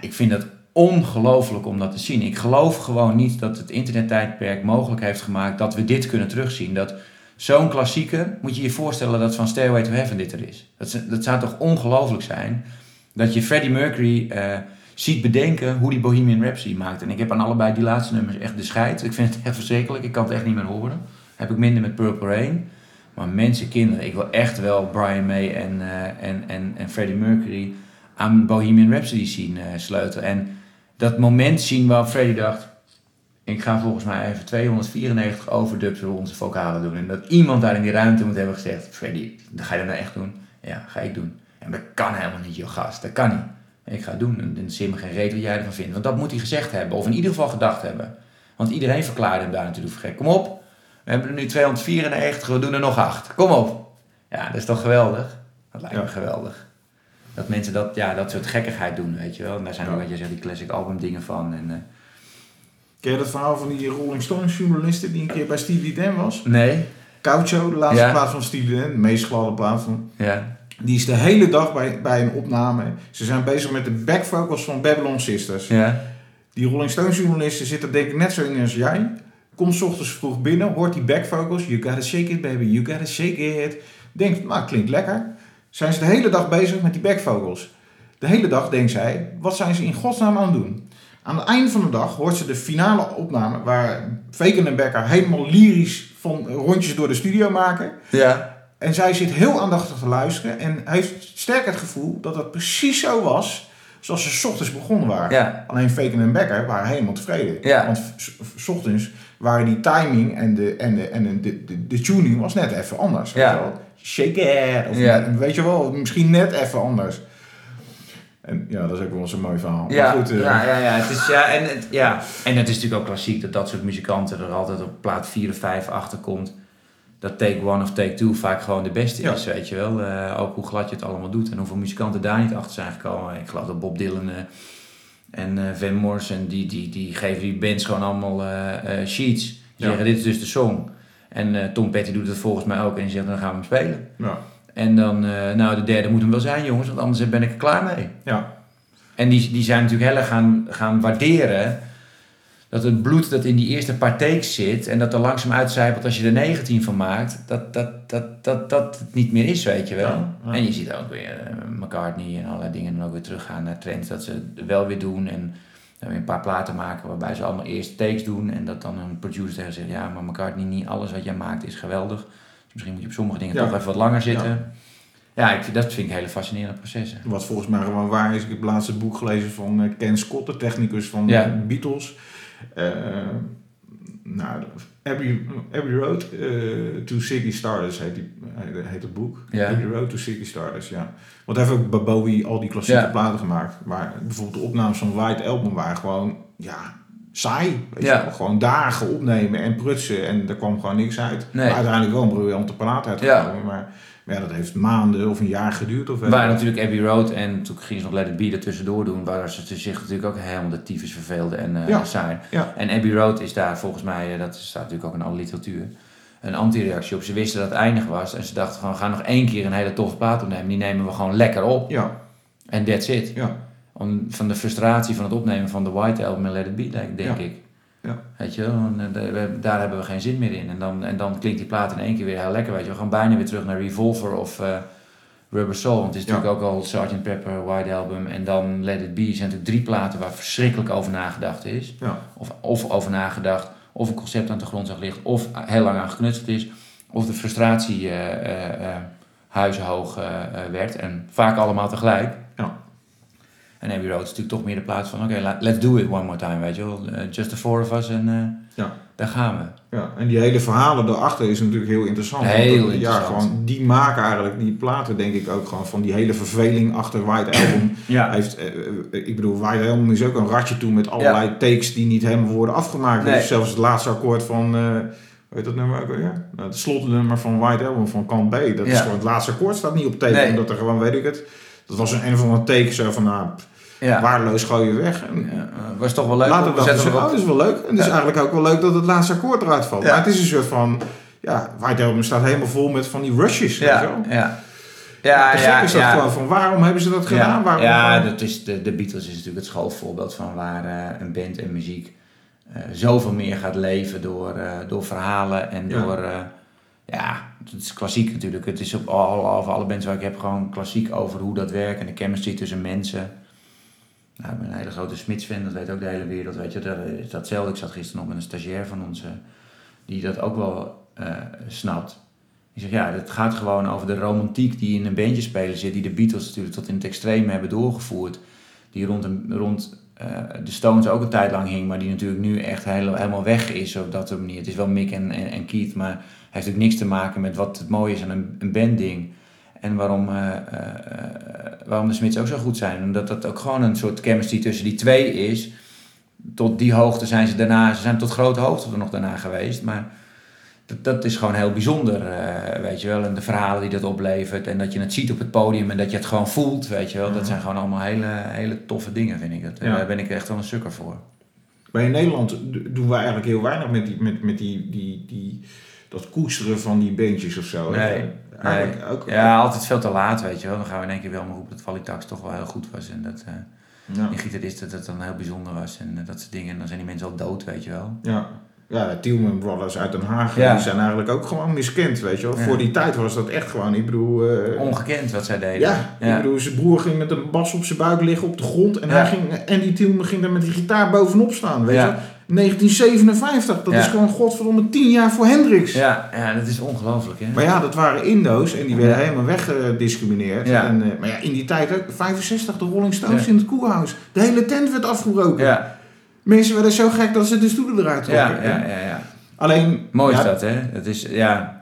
Ik vind dat ongelooflijk om dat te zien. Ik geloof gewoon niet dat het internettijdperk mogelijk heeft gemaakt dat we dit kunnen terugzien. Dat zo'n klassieker, moet je je voorstellen dat van Stairway to Heaven dit er is. Dat, dat zou toch ongelooflijk zijn dat je Freddie Mercury eh, ziet bedenken hoe die Bohemian Rhapsody maakt. En ik heb aan allebei die laatste nummers echt de scheid. Ik vind het echt verschrikkelijk. Ik kan het echt niet meer horen. Heb ik minder met Purple Rain. Maar mensen, kinderen, ik wil echt wel Brian May en, eh, en, en, en Freddie Mercury aan Bohemian Rhapsody zien eh, sleutelen. En dat moment zien waarop Freddie dacht... Ik ga volgens mij even 294 overdubs voor onze vocalen doen. En dat iemand daar in die ruimte moet hebben gezegd... Freddie, ga je dat nou echt doen? Ja, ga ik doen. En dat kan helemaal niet, joh gast. Dat kan niet. Ik ga het doen. En dan zie me geen reet wat jij ervan vindt. Want dat moet hij gezegd hebben. Of in ieder geval gedacht hebben. Want iedereen verklaarde hem daar natuurlijk voor gek. Kom op. We hebben er nu 294. We doen er nog 8. Kom op. Ja, dat is toch geweldig? Dat lijkt me Ja. geweldig. Dat mensen dat, ja, dat soort gekkigheid doen, weet je wel. En daar zijn ook, Ja. wat je zegt, die classic album dingen van. En, eh, Ken je dat verhaal van die Rolling Stones journalisten die een keer bij Steely Dan was? nee. Caucho, de laatste Ja. plaat van Steely Dan, de meest gladde plaat van. Ja. Die is de hele dag bij, bij een opname. Ze zijn bezig met de back vocals van Babylon Sisters. Ja. Die Rolling Stones journalisten zitten denk ik net zo in als jij. Komt 's ochtends vroeg binnen, hoort die back vocals. You gotta shake it baby, you gotta shake it. Denkt, nou klinkt lekker. Zijn ze de hele dag bezig met die back vocals. De hele dag denkt zij, wat zijn ze in godsnaam aan het doen? Aan het einde van de dag hoort ze de finale opname waar Faken en Becker helemaal lyrisch van rondjes door de studio maken. Ja. En zij zit heel aandachtig te luisteren en heeft sterk het gevoel dat het precies zo was zoals ze 's ochtends begonnen waren. Ja. Alleen Faken en Becker waren helemaal tevreden. Ja. Want s- ochtends waren die timing en de, en de, en de, de, de tuning was net even anders. Ja. Shake it. Of net- weet je wel, misschien net even anders. En ja, dat is ook wel zo'n mooi verhaal. Ja, maar goed, eh, ja, ja, ja, het is, ja, en, het, ja. en het is natuurlijk ook klassiek dat dat soort muzikanten er altijd op plaat 4 of 5 achter komt. Dat take one of take two vaak gewoon de beste Ja. is, weet je wel. Eh, ook hoe glad je het allemaal doet en hoeveel muzikanten daar niet achter zijn gekomen. Ik geloof dat Bob Dylan eh, en eh, Van Morrison, die, die, die geven die bands gewoon allemaal eh, eh, sheets. Die Ja. zeggen, dit is dus de song. En eh, Tom Petty doet het volgens mij ook en die zegt, dan gaan we hem spelen. ja. En dan, eh, nou, de derde moet hem wel zijn, jongens, want anders ben ik er klaar mee. ja. En die, die zijn natuurlijk heel erg gaan, gaan waarderen dat het bloed dat in die eerste paar takes zit en dat er langzaam uitcijpelt als je er 19 van maakt, dat dat, dat, dat, dat het niet meer is, weet je wel. Ja, ja. En je ziet ook weer eh, McCartney en allerlei dingen dan ook weer teruggaan naar trends dat ze het wel weer doen en dan weer een paar platen maken waarbij ze allemaal eerst takes doen en dat dan een producer tegen zegt, ja, maar McCartney, niet alles wat jij maakt is geweldig. Misschien moet je op sommige dingen Ja. toch even wat langer zitten. Ja, ik, dat vind ik hele fascinerende processen. Wat volgens mij gewoon waar is. Ik heb het laatste boek gelezen van eh, Ken Scott, de technicus van de Beatles. Eh, nou, Abbey, Abbey Road eh, to Ziggy Stardust heet, die, heet het boek. Ja. Abbey Road to Ziggy Stardust, ja. Want hij heeft ook bij Bowie al die klassieke Ja. platen gemaakt. Maar bijvoorbeeld de opnames van White Album waren gewoon, ja, saai. Weet Ja. je wel? Gewoon dagen opnemen en prutsen en er kwam gewoon niks uit. Nee. Maar uiteindelijk wel een briljante plaat uitgekomen. Maar, maar ja, dat heeft maanden of een jaar geduurd. Of Waar natuurlijk Abbey Road en toen gingen ze nog Let It Be er tussendoor doen, waar ze zich natuurlijk ook helemaal de tyfus verveelden en eh Ja. saai. Ja. En Abbey Road is daar volgens mij, eh, dat staat natuurlijk ook in alle literatuur, een antireactie op. Ze wisten dat het eindig was en ze dachten van we gaan nog één keer een hele toffe plaat opnemen. Die nemen we gewoon lekker op Ja, en that's it. ja. Om, van de frustratie van het opnemen van de White Album en Let It Be, denk, Ja. ik. Ja. Weet je eh, daar- hebben we geen zin meer in. En dan, en dan klinkt die plaat in één keer weer heel lekker. Weet je. We gaan bijna weer terug naar Revolver of eh, Rubber Soul. Want het is Ja. natuurlijk ook al Sgt. Pepper, White Album en dan Let It Be. zijn natuurlijk drie platen waar verschrikkelijk over nagedacht is. Ja. Of, of over nagedacht, of een concept aan de grondslag ligt, of heel lang aan geknutseld is. Of de frustratie eh, eh, huizenhoog werd. En vaak allemaal tegelijk. Ja. En Abbey Road is natuurlijk toch meer de plaats van, oké, let's do it one more time, weet je wel. Uh, just the four of us en uh, Ja. daar gaan we. Ja, en die hele verhalen daarachter is natuurlijk heel interessant. Heel dat- interessant. Ja, gewoon, die maken eigenlijk die platen, denk ik ook gewoon van die hele verveling achter White Album. <clears throat> Ja, Heeft, eh, eh, ik bedoel, White Album is ook een ratje toe met allerlei takes die niet helemaal worden afgemaakt. Nee. Dus zelfs het laatste akkoord van, eh heet dat nummer ook alweer? Nou, het slotnummer van White Album van Kant B. Dat is Ja. gewoon het laatste akkoord staat niet op. Nee. Omdat er gewoon, weet ik het, dat was een, een of andere take zo van, nou, ja. waardeloos gooi je weg. En, Ja, eh, was toch wel leuk. Later zetten ze, hem oh, dat is wel leuk. En het is Ja. eigenlijk ook wel leuk dat het laatste akkoord eruit valt. Ja. Maar het is een soort van, ja, White Album staat helemaal vol met van die rushes. Ja, wel. ja. Ja, ja, gek is dat ja. gewoon van, waarom hebben ze dat gedaan? Ja, Waarom, ja dat is de, de Beatles is natuurlijk het schoolvoorbeeld van waar eh, een band en muziek eh, zoveel meer gaat leven door, eh, door verhalen en Ja. door... eh, ja, het is klassiek natuurlijk. Het is op al, over alle bands waar ik heb gewoon klassiek over hoe dat werkt en de chemistry tussen mensen. Nou, ik ben een hele grote Smits-fan, dat weet ook de hele wereld. Weet je, dat is datzelfde. Ik zat gisteren nog met een stagiair van ons eh, die dat ook wel eh, snapt. Die zegt, ja, het gaat gewoon over de romantiek die in een bandje spelen zit, die de Beatles natuurlijk tot in het extreme hebben doorgevoerd. Die rond, een, rond eh, de Stones ook een tijd lang hing, maar die natuurlijk nu echt helemaal weg is op dat manier. Het is wel Mick en, en, Keith, maar heeft ook niks te maken met wat het mooie is aan een, een. En waarom, eh, eh, waarom de Smiths ook zo goed zijn. Omdat dat ook gewoon een soort chemistry tussen die twee is. Tot die hoogte zijn ze daarna, ze zijn tot grote hoogte er nog daarna geweest. Maar dat, dat is gewoon heel bijzonder, eh, weet je wel. En de verhalen die dat oplevert. En dat je het ziet op het podium en dat je het gewoon voelt, weet je wel. Dat zijn gewoon allemaal hele, hele toffe dingen, vind ik. Dat, Ja. Daar ben ik echt wel een sukker voor. Bij Nederland doen we eigenlijk heel weinig met, die, met, met die, die, die, dat koesteren van die beentjes of zo. Nee, Eigenlijk ook. Ja, altijd veel te laat, weet je wel. Dan gaan we in één keer wel maar roepen dat Valitax toch wel heel goed was. En dat eh Ja. gitarist dat het dan heel bijzonder was. En eh, dat soort dingen. En dan zijn die mensen al dood, weet je wel. Ja. Ja, de Tielman Brothers uit Den Haag, Ja. die zijn eigenlijk ook gewoon miskend, weet je wel. Ja. Voor die tijd was dat echt gewoon, ik bedoel... eh, Ongekend wat zij deden. ja, ik bedoel, zijn broer ging met een bas op zijn buik liggen op de grond en hij ging, en die Tielman ging daar met die gitaar bovenop staan, weet Ja. je. 1957, dat Ja. is gewoon godverdomme tien jaar voor Hendrix. Ja, ja, dat is ongelooflijk, hè? Maar ja, dat waren Indo's en die werden helemaal weggediscrimineerd. Ja. En, eh, maar ja, in die tijd ook, 65, de Rolling Stones Ja. in het koerhuis. De hele tent werd afgebroken. Ja, Mensen werden zo gek dat ze de stoelen eruit trokken. ja, ja. ja. Alleen, Mooi is dat, hè? Dat is, ja...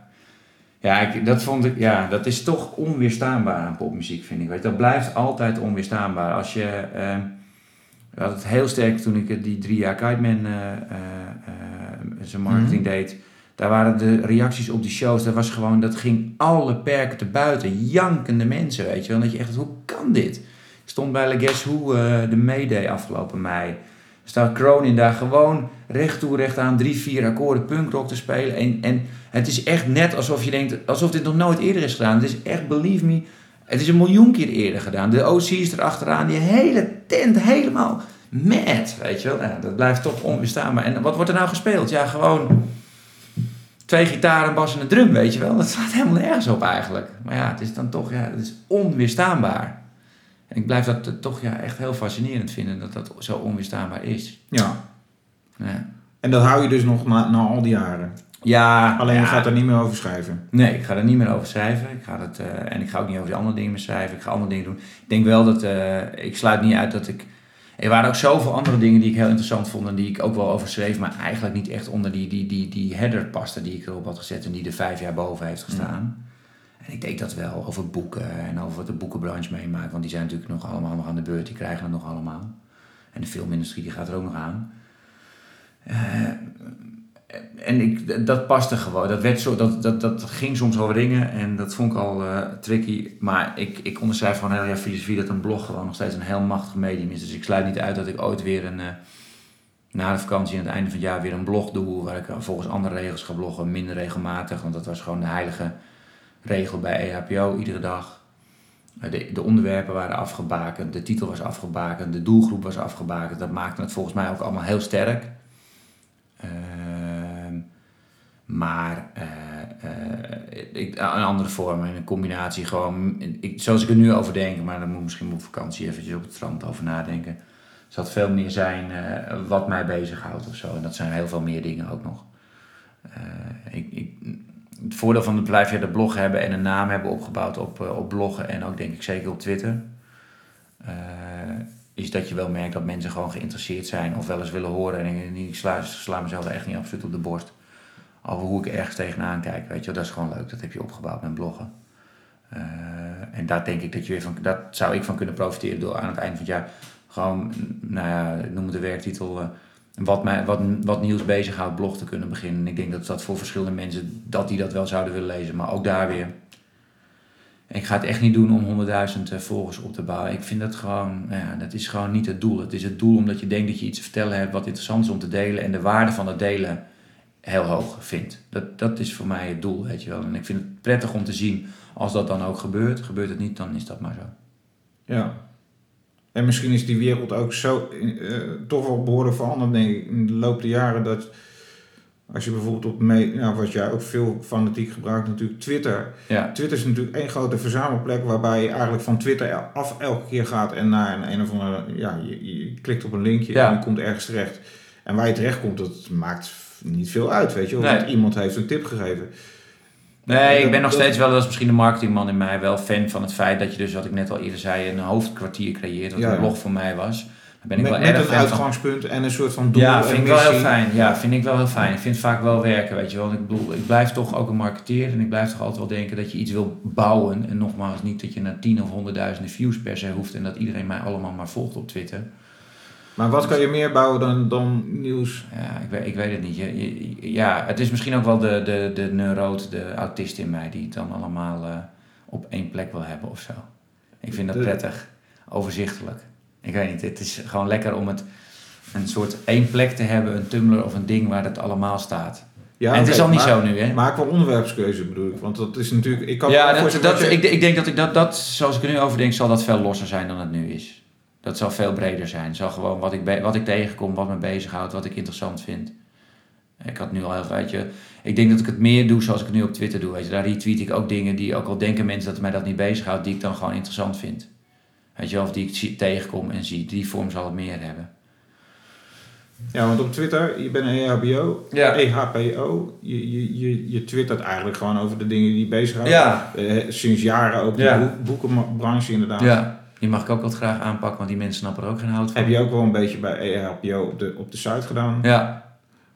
Ja, ik, dat vond ik, ja, dat is toch onweerstaanbaar aan popmuziek, vind ik. Dat blijft altijd onweerstaanbaar. Als je, eh, hadden het heel sterk toen ik die drie jaar Kiteman eh, eh, eh, zijn marketing deed. Daar waren de reacties op die shows, dat was gewoon, dat ging alle perken te buiten. Jankende mensen, weet je wel. Dat je echt, hoe kan dit? Ik stond bij Le Guess Who, de Mayday afgelopen mei. Staat Cronin daar gewoon recht toe, recht aan, drie, vier akkoorden punkrock te spelen. En, en het is echt net alsof je denkt, alsof dit nog nooit eerder is gedaan. Het is echt, believe me, het is een miljoen keer eerder gedaan. De OC is erachteraan, die hele tent helemaal mad, weet je wel. Ja, dat blijft toch onweerstaanbaar. En wat wordt er nou gespeeld? Ja, gewoon twee gitaren, bas en een drum, weet je wel. Dat slaat helemaal nergens op eigenlijk. Maar ja, het is dan toch, ja, het is onweerstaanbaar. En ik blijf dat toch ja, echt heel fascinerend vinden, dat dat zo onweerstaanbaar is. ja. Ja, En dat hou je dus nog na, na al die jaren. ja Alleen ja. je gaat er niet meer over schrijven. Nee, ik ga er niet meer over schrijven. Ik ga het, eh, en ik ga ook niet over die andere dingen meer schrijven. Ik ga andere dingen doen. Ik denk wel dat... eh, ik sluit niet uit dat ik... Er waren ook zoveel andere dingen die ik heel interessant vond... en die ik ook wel over schreef... maar eigenlijk niet echt onder die, die, die, die header paste... die ik erop had gezet en die er vijf jaar boven heeft gestaan. En ik deed dat wel over boeken en over wat de boekenbranche meemaakt... want die zijn natuurlijk nog allemaal nog aan de beurt. Die krijgen het nog allemaal. En de filmindustrie die gaat er ook nog aan. Eh, en ik, dat paste gewoon. Dat, werd zo, dat, dat, dat ging soms wel ringen en dat vond ik al eh, tricky. Maar ik, ik onderschrijf van heel erg filosofie dat een blog gewoon nog steeds een heel machtig medium is. Dus ik sluit niet uit dat ik ooit weer een, eh, na de vakantie aan het einde van het jaar weer een blog doe. Waar ik volgens andere regels ga bloggen, minder regelmatig. Want dat was gewoon de heilige regel bij EHPO iedere dag. De, de onderwerpen waren afgebakend, de titel was afgebakend, de doelgroep was afgebakend. Dat maakte het volgens mij ook allemaal heel sterk. Ehm, maar eh, eh, ik, een andere vorm en een combinatie gewoon, ik, zoals ik er nu over denk, maar dan moet misschien op vakantie eventjes op het strand over nadenken. Zal het veel meer zijn eh, wat mij bezighoudt of zo. En dat zijn heel veel meer dingen ook nog. Ik, ik, het voordeel van het bedrijf, ja, de blog hebben en een naam hebben opgebouwd op, op bloggen en ook denk ik zeker op Twitter. Is dat je wel merkt dat mensen gewoon geïnteresseerd zijn of wel eens willen horen. En ik, sla, sla mezelf echt niet absoluut op de borst. Over hoe ik ergens tegenaan kijk. Weet je, dat is gewoon leuk. Dat heb je opgebouwd met bloggen. Eh, en daar denk ik dat je weer van, dat zou ik van kunnen profiteren door aan het eind van het jaar gewoon, nou ja, noem het de werktitel, eh, wat, mij, wat, wat nieuws bezighoudt, blog te kunnen beginnen. En ik denk dat dat voor verschillende mensen, dat die dat wel zouden willen lezen. Maar ook daar weer, ik ga het echt niet doen om 100.000 volgers op te bouwen. Ik vind dat gewoon, nou ja, dat is gewoon niet het doel. Het is het doel omdat je denkt dat je iets te vertellen hebt wat interessant is om te delen. En de waarde van het delen heel hoog vindt. Dat, dat is voor mij het doel, weet je wel. En ik vind het prettig om te zien als dat dan ook gebeurt. Gebeurt het niet, dan is dat maar zo. Ja. En misschien is die wereld ook zo uh, toch wel behoorlijk veranderd, denk ik, in de loop der jaren. Dat als je bijvoorbeeld op, mee, nou, wat jij ook veel fanatiek gebruikt, natuurlijk Twitter. Ja. Twitter is natuurlijk één grote verzamelplek waarbij je eigenlijk van Twitter af elke keer gaat en naar een, een of andere, ja, je, je klikt op een linkje Ja. en je komt ergens terecht. En waar je terecht komt, dat maakt niet veel uit, weet je. Nee. Want iemand heeft een tip gegeven. Nee, ik ben nog steeds wel, dat is misschien de marketingman in mij, wel fan van het feit dat je dus, wat ik net al eerder zei, een hoofdkwartier creëert, wat Ja. een blog voor mij was. Ben ik Met, wel van. uitgangspunt en een soort van doel Ja, vind ik wel heel fijn. Ja, vind ik wel heel fijn. Ik vind het vaak wel werken, weet je wel. Ik bedoel, ik blijf toch ook een marketeer en ik blijf toch altijd wel denken dat je iets wil bouwen. En nogmaals, niet dat je naar tien of honderdduizenden views per se hoeft en dat iedereen mij allemaal maar volgt op Twitter. Maar wat kan je meer bouwen dan, dan nieuws? Ja, ik weet, ik weet het niet. Je, je- ja, het is misschien ook wel de, de, de neuroot, de autist in mij, die het dan allemaal eh, op één plek wil hebben of zo. Ik vind dat De- prettig, overzichtelijk. Ik weet niet, het is gewoon lekker om het een soort één plek te hebben, een Tumblr of een ding waar het allemaal staat. Ja, en het is al niet maar- zo nu, hè? Maar qua onderwerpskeuze bedoel ik. Want dat is natuurlijk... Ik kan ja, wel dat, dat, je- ik, ik denk dat ik dat, dat, zoals ik er nu over denk, zal dat veel losser zijn dan het nu is. Dat zal veel breder zijn. Het zal gewoon wat ik, wat ik tegenkom, wat me bezighoudt, wat ik interessant vind. Ik had nu al heel weet je, ik denk dat ik het meer doe zoals ik het nu op Twitter doe. Weet je, daar retweet ik ook dingen die, ook al denken mensen dat mij dat niet bezighoudt, die ik dan gewoon interessant vind. Weet je wel, of die ik zie, tegenkom en zie. Die vorm zal het meer hebben. Ja, want op Twitter, je bent een EHBO. Ja. EHPO. Je, je, je, je twittert eigenlijk gewoon over de dingen die je bezighouden. Ja. Eh, sinds jaren ook de Ja. boekenbranche inderdaad. Ja, die mag ik ook wat graag aanpakken, want die mensen snappen er ook geen hout van. Heb je ook wel een beetje bij EHPO op de, op de site gedaan. Ja,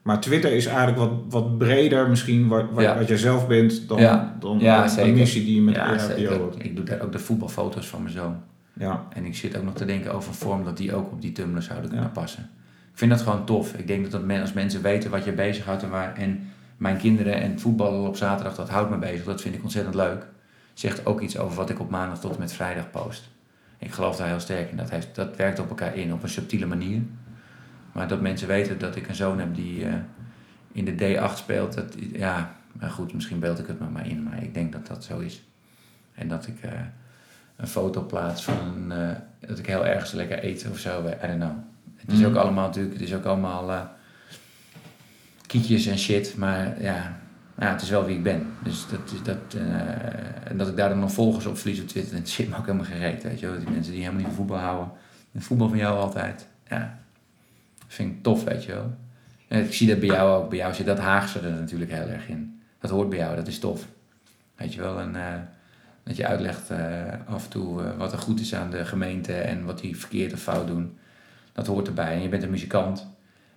Maar Twitter is eigenlijk wat, wat breder misschien wat, wat, Ja. wat jij zelf bent dan, dan Ja, de- missie die je met EHPO hebt. Ik doe daar ook de voetbalfoto's van mijn zoon. Ja. En ik zit ook nog te denken over een vorm dat die ook op die Tumblr zouden kunnen Ja. passen. Ik vind dat gewoon tof. Ik denk dat, dat men, als mensen weten wat je bezighoudt en waar. En mijn kinderen en voetballen op zaterdag, dat houdt me bezig. Dat vind ik ontzettend leuk. Zegt ook iets over wat ik op maandag tot en met vrijdag post. Ik geloof daar heel sterk in. Dat, heeft, dat werkt op elkaar in op een subtiele manier. Maar dat mensen weten dat ik een zoon heb die eh, in de D8 speelt. Dat, ja, maar goed, misschien beeld ik het me maar in. Maar ik denk dat dat zo is. En dat ik eh, een foto plaats van eh, dat ik heel ergens lekker eet of zo. I don't know. Het is Mhm. ook allemaal natuurlijk, het is ook allemaal eh, kietjes en shit. Maar ja, ja, het is wel wie ik ben. Dus dat, is dat, eh, en dat ik daar dan nog volgers op verlies op Twitter, dat zit me ook helemaal gereed. Weet je wel. Die mensen die helemaal niet van voetbal houden. Het voetbal van jou altijd. Ja, vind ik tof, weet je wel. En ik zie dat bij jou ook. Bij jou zit dat Haagse er natuurlijk heel erg in. Dat hoort bij jou, dat is tof. Weet je wel, en dat je uitlegt eh, af en toe eh, wat er goed is aan de gemeente en wat die verkeerd of fout doen. Dat hoort erbij. En je bent een muzikant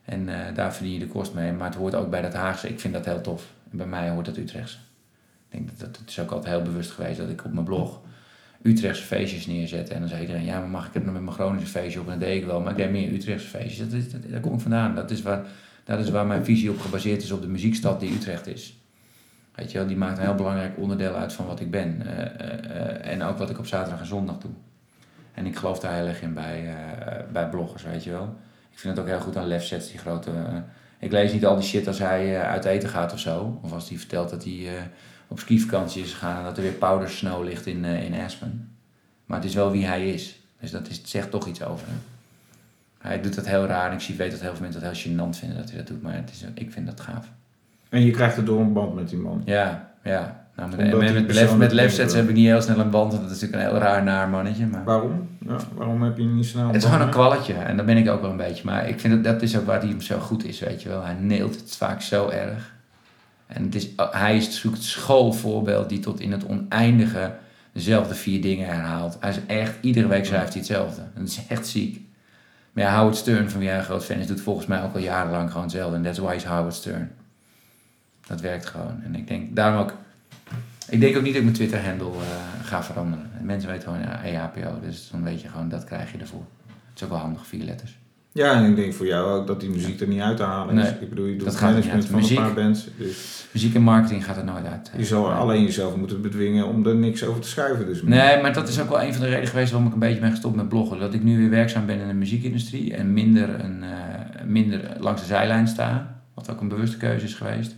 en eh, daar verdien je de kost mee. Maar het hoort ook bij dat Haagse. Ik vind dat heel tof. En bij mij hoort dat Utrechtse. Ik denk dat, dat het is ook altijd heel bewust geweest dat ik op mijn blog Utrechtse feestjes neerzet. En dan zei iedereen, ja, maar mag ik het met mijn Groningse feestje op? En dat deed ik wel, maar ik deed meer Utrechtse feestjes. Dat is, dat, daar kom ik vandaan. Dat is, waar, dat is waar mijn visie op gebaseerd is, op de muziekstad die Utrecht is. Weet je wel, die maakt een heel belangrijk onderdeel uit van wat ik ben. Eh, eh, eh, en ook wat ik op zaterdag en zondag doe. En ik geloof daar heel erg in bij, bij bloggers, weet je wel. Ik vind het ook heel goed aan Lef Sets, die grote... ik lees niet al die shit als hij uit eten gaat of zo. Of als hij vertelt dat hij op skivakantie is gegaan en dat er weer powder snow ligt in, in Aspen. Maar het is wel wie hij is. Dus dat is, zegt toch iets over hem. Hij doet dat heel raar en ik zie, weet dat heel veel mensen dat heel gênant vinden dat hij dat doet. Maar het is, ik vind dat gaaf. En je krijgt er door een band met die man. Ja, ja. Nou, met, Omdat met, die met, persoon lef, met het lefsets heb ik niet heel snel een band, want dat is natuurlijk een heel raar naar mannetje. Maar... Waarom? Ja, waarom heb je niet snel Het is gewoon een kwalletje en dat ben ik ook wel een beetje. Maar ik vind dat dat is ook waar hij hem zo goed is, weet je wel. Hij neelt het vaak zo erg. En het is, hij is zoekt het schoolvoorbeeld die tot in het oneindige dezelfde vier dingen herhaalt. Hij is echt, iedere week schrijft hij hetzelfde. En dat is echt ziek. Maar ja, Howard Stern, van wie jij een groot fan is, doet volgens mij ook al jarenlang gewoon hetzelfde. En that's why he's Howard Stern. Dat werkt gewoon. En ik denk, daarom ook... Ik denk ook niet dat ik mijn Twitter-handle eh, ga veranderen. En mensen weten gewoon, ja, EHPO. Dus dan weet je gewoon, dat krijg je ervoor. Het is ook wel handig, vier letters. Ja, en ik denk voor jou ook dat die muziek er niet uit te halen is. Nee, ik bedoel, je doet het management van Muziek- een paar bands. Dus Muziek en marketing gaat er nooit uit. je zal alleen jezelf moeten bedwingen om er niks over te schuiven. Dus Nee, maar dat is ook wel een van de redenen geweest waarom ik een beetje ben gestopt met bloggen. Dat ik nu weer werkzaam ben in de muziekindustrie en minder, een, eh, minder langs de zijlijn sta. Wat ook een bewuste keuze is geweest.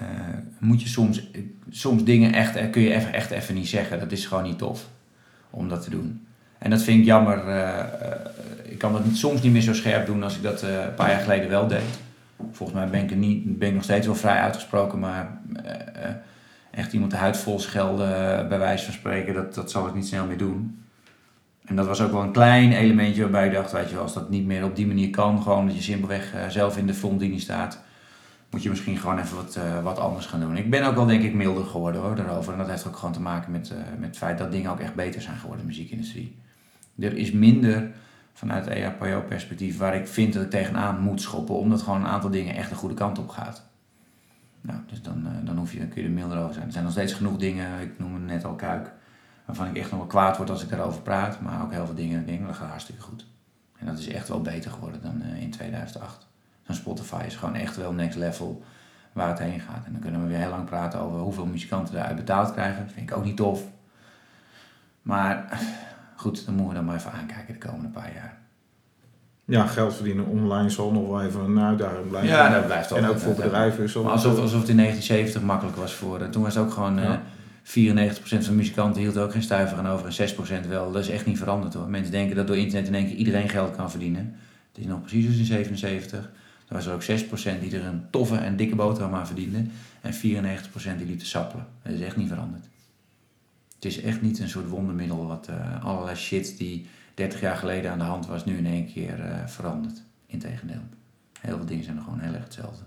Eh, moet je soms, soms dingen echt, eh, kun je even, echt even niet zeggen. Dat is gewoon niet tof om dat te doen. En dat vind ik jammer. eh, ik kan dat soms niet meer zo scherp doen als ik dat een paar jaar geleden wel deed. Volgens mij ben ik, er niet, ben ik nog steeds wel vrij uitgesproken, maar echt iemand de huid vol schelden, bij wijze van spreken, dat, dat zal ik niet snel meer doen. En dat was ook wel een klein elementje waarbij ik dacht, weet je wel, als dat niet meer op die manier kan, gewoon dat je simpelweg zelf in de frontlinie staat, moet je misschien gewoon even wat, eh, wat anders gaan doen. Ik ben ook wel denk ik milder geworden hoor, daarover. En dat heeft ook gewoon te maken met, eh, met het feit dat dingen ook echt beter zijn geworden de muziekindustrie. Er is minder vanuit EHPO-perspectief waar ik vind dat ik tegenaan moet schoppen, omdat gewoon een aantal dingen echt de goede kant op gaat. Nou, dus dan, eh, dan, hoef je, dan kun je er milder over zijn. Er zijn nog steeds genoeg dingen, ik noemde net al Kuik, waarvan ik echt nog wel kwaad word als ik daarover praat. Maar ook heel veel dingen, nou, dat gaat hartstikke goed. En dat is echt wel beter geworden dan in 2008. Zo'n Spotify is gewoon echt wel next level waar het heen gaat. En dan kunnen we weer heel lang praten over hoeveel muzikanten eruit betaald krijgen. Dat vind ik ook niet tof. Maar goed, dan moeten we dan maar even aankijken de komende paar jaar. ja, geld verdienen online zal nog wel even een uitdaging blijven. Ja, dat blijft En altijd. ook voor bedrijven. is Maar alsof, alsof het in 1970 makkelijk was voor. eh, toen was het ook gewoon. eh Ja. 94% van de muzikanten hield er ook geen stuiver aan over en 6% wel. Dat is echt niet veranderd hoor. Mensen denken dat door internet in één keer iedereen geld kan verdienen. Het is nog precies als in 77. Toen was er ook 6% die er een toffe en dikke boterham aan verdiende. En 94% die liep te sappelen. Dat is echt niet veranderd. Het is echt niet een soort wondermiddel wat eh, allerlei shit die 30 jaar geleden aan de hand was, nu in één keer eh, verandert. Integendeel. Heel veel dingen zijn er gewoon heel erg hetzelfde.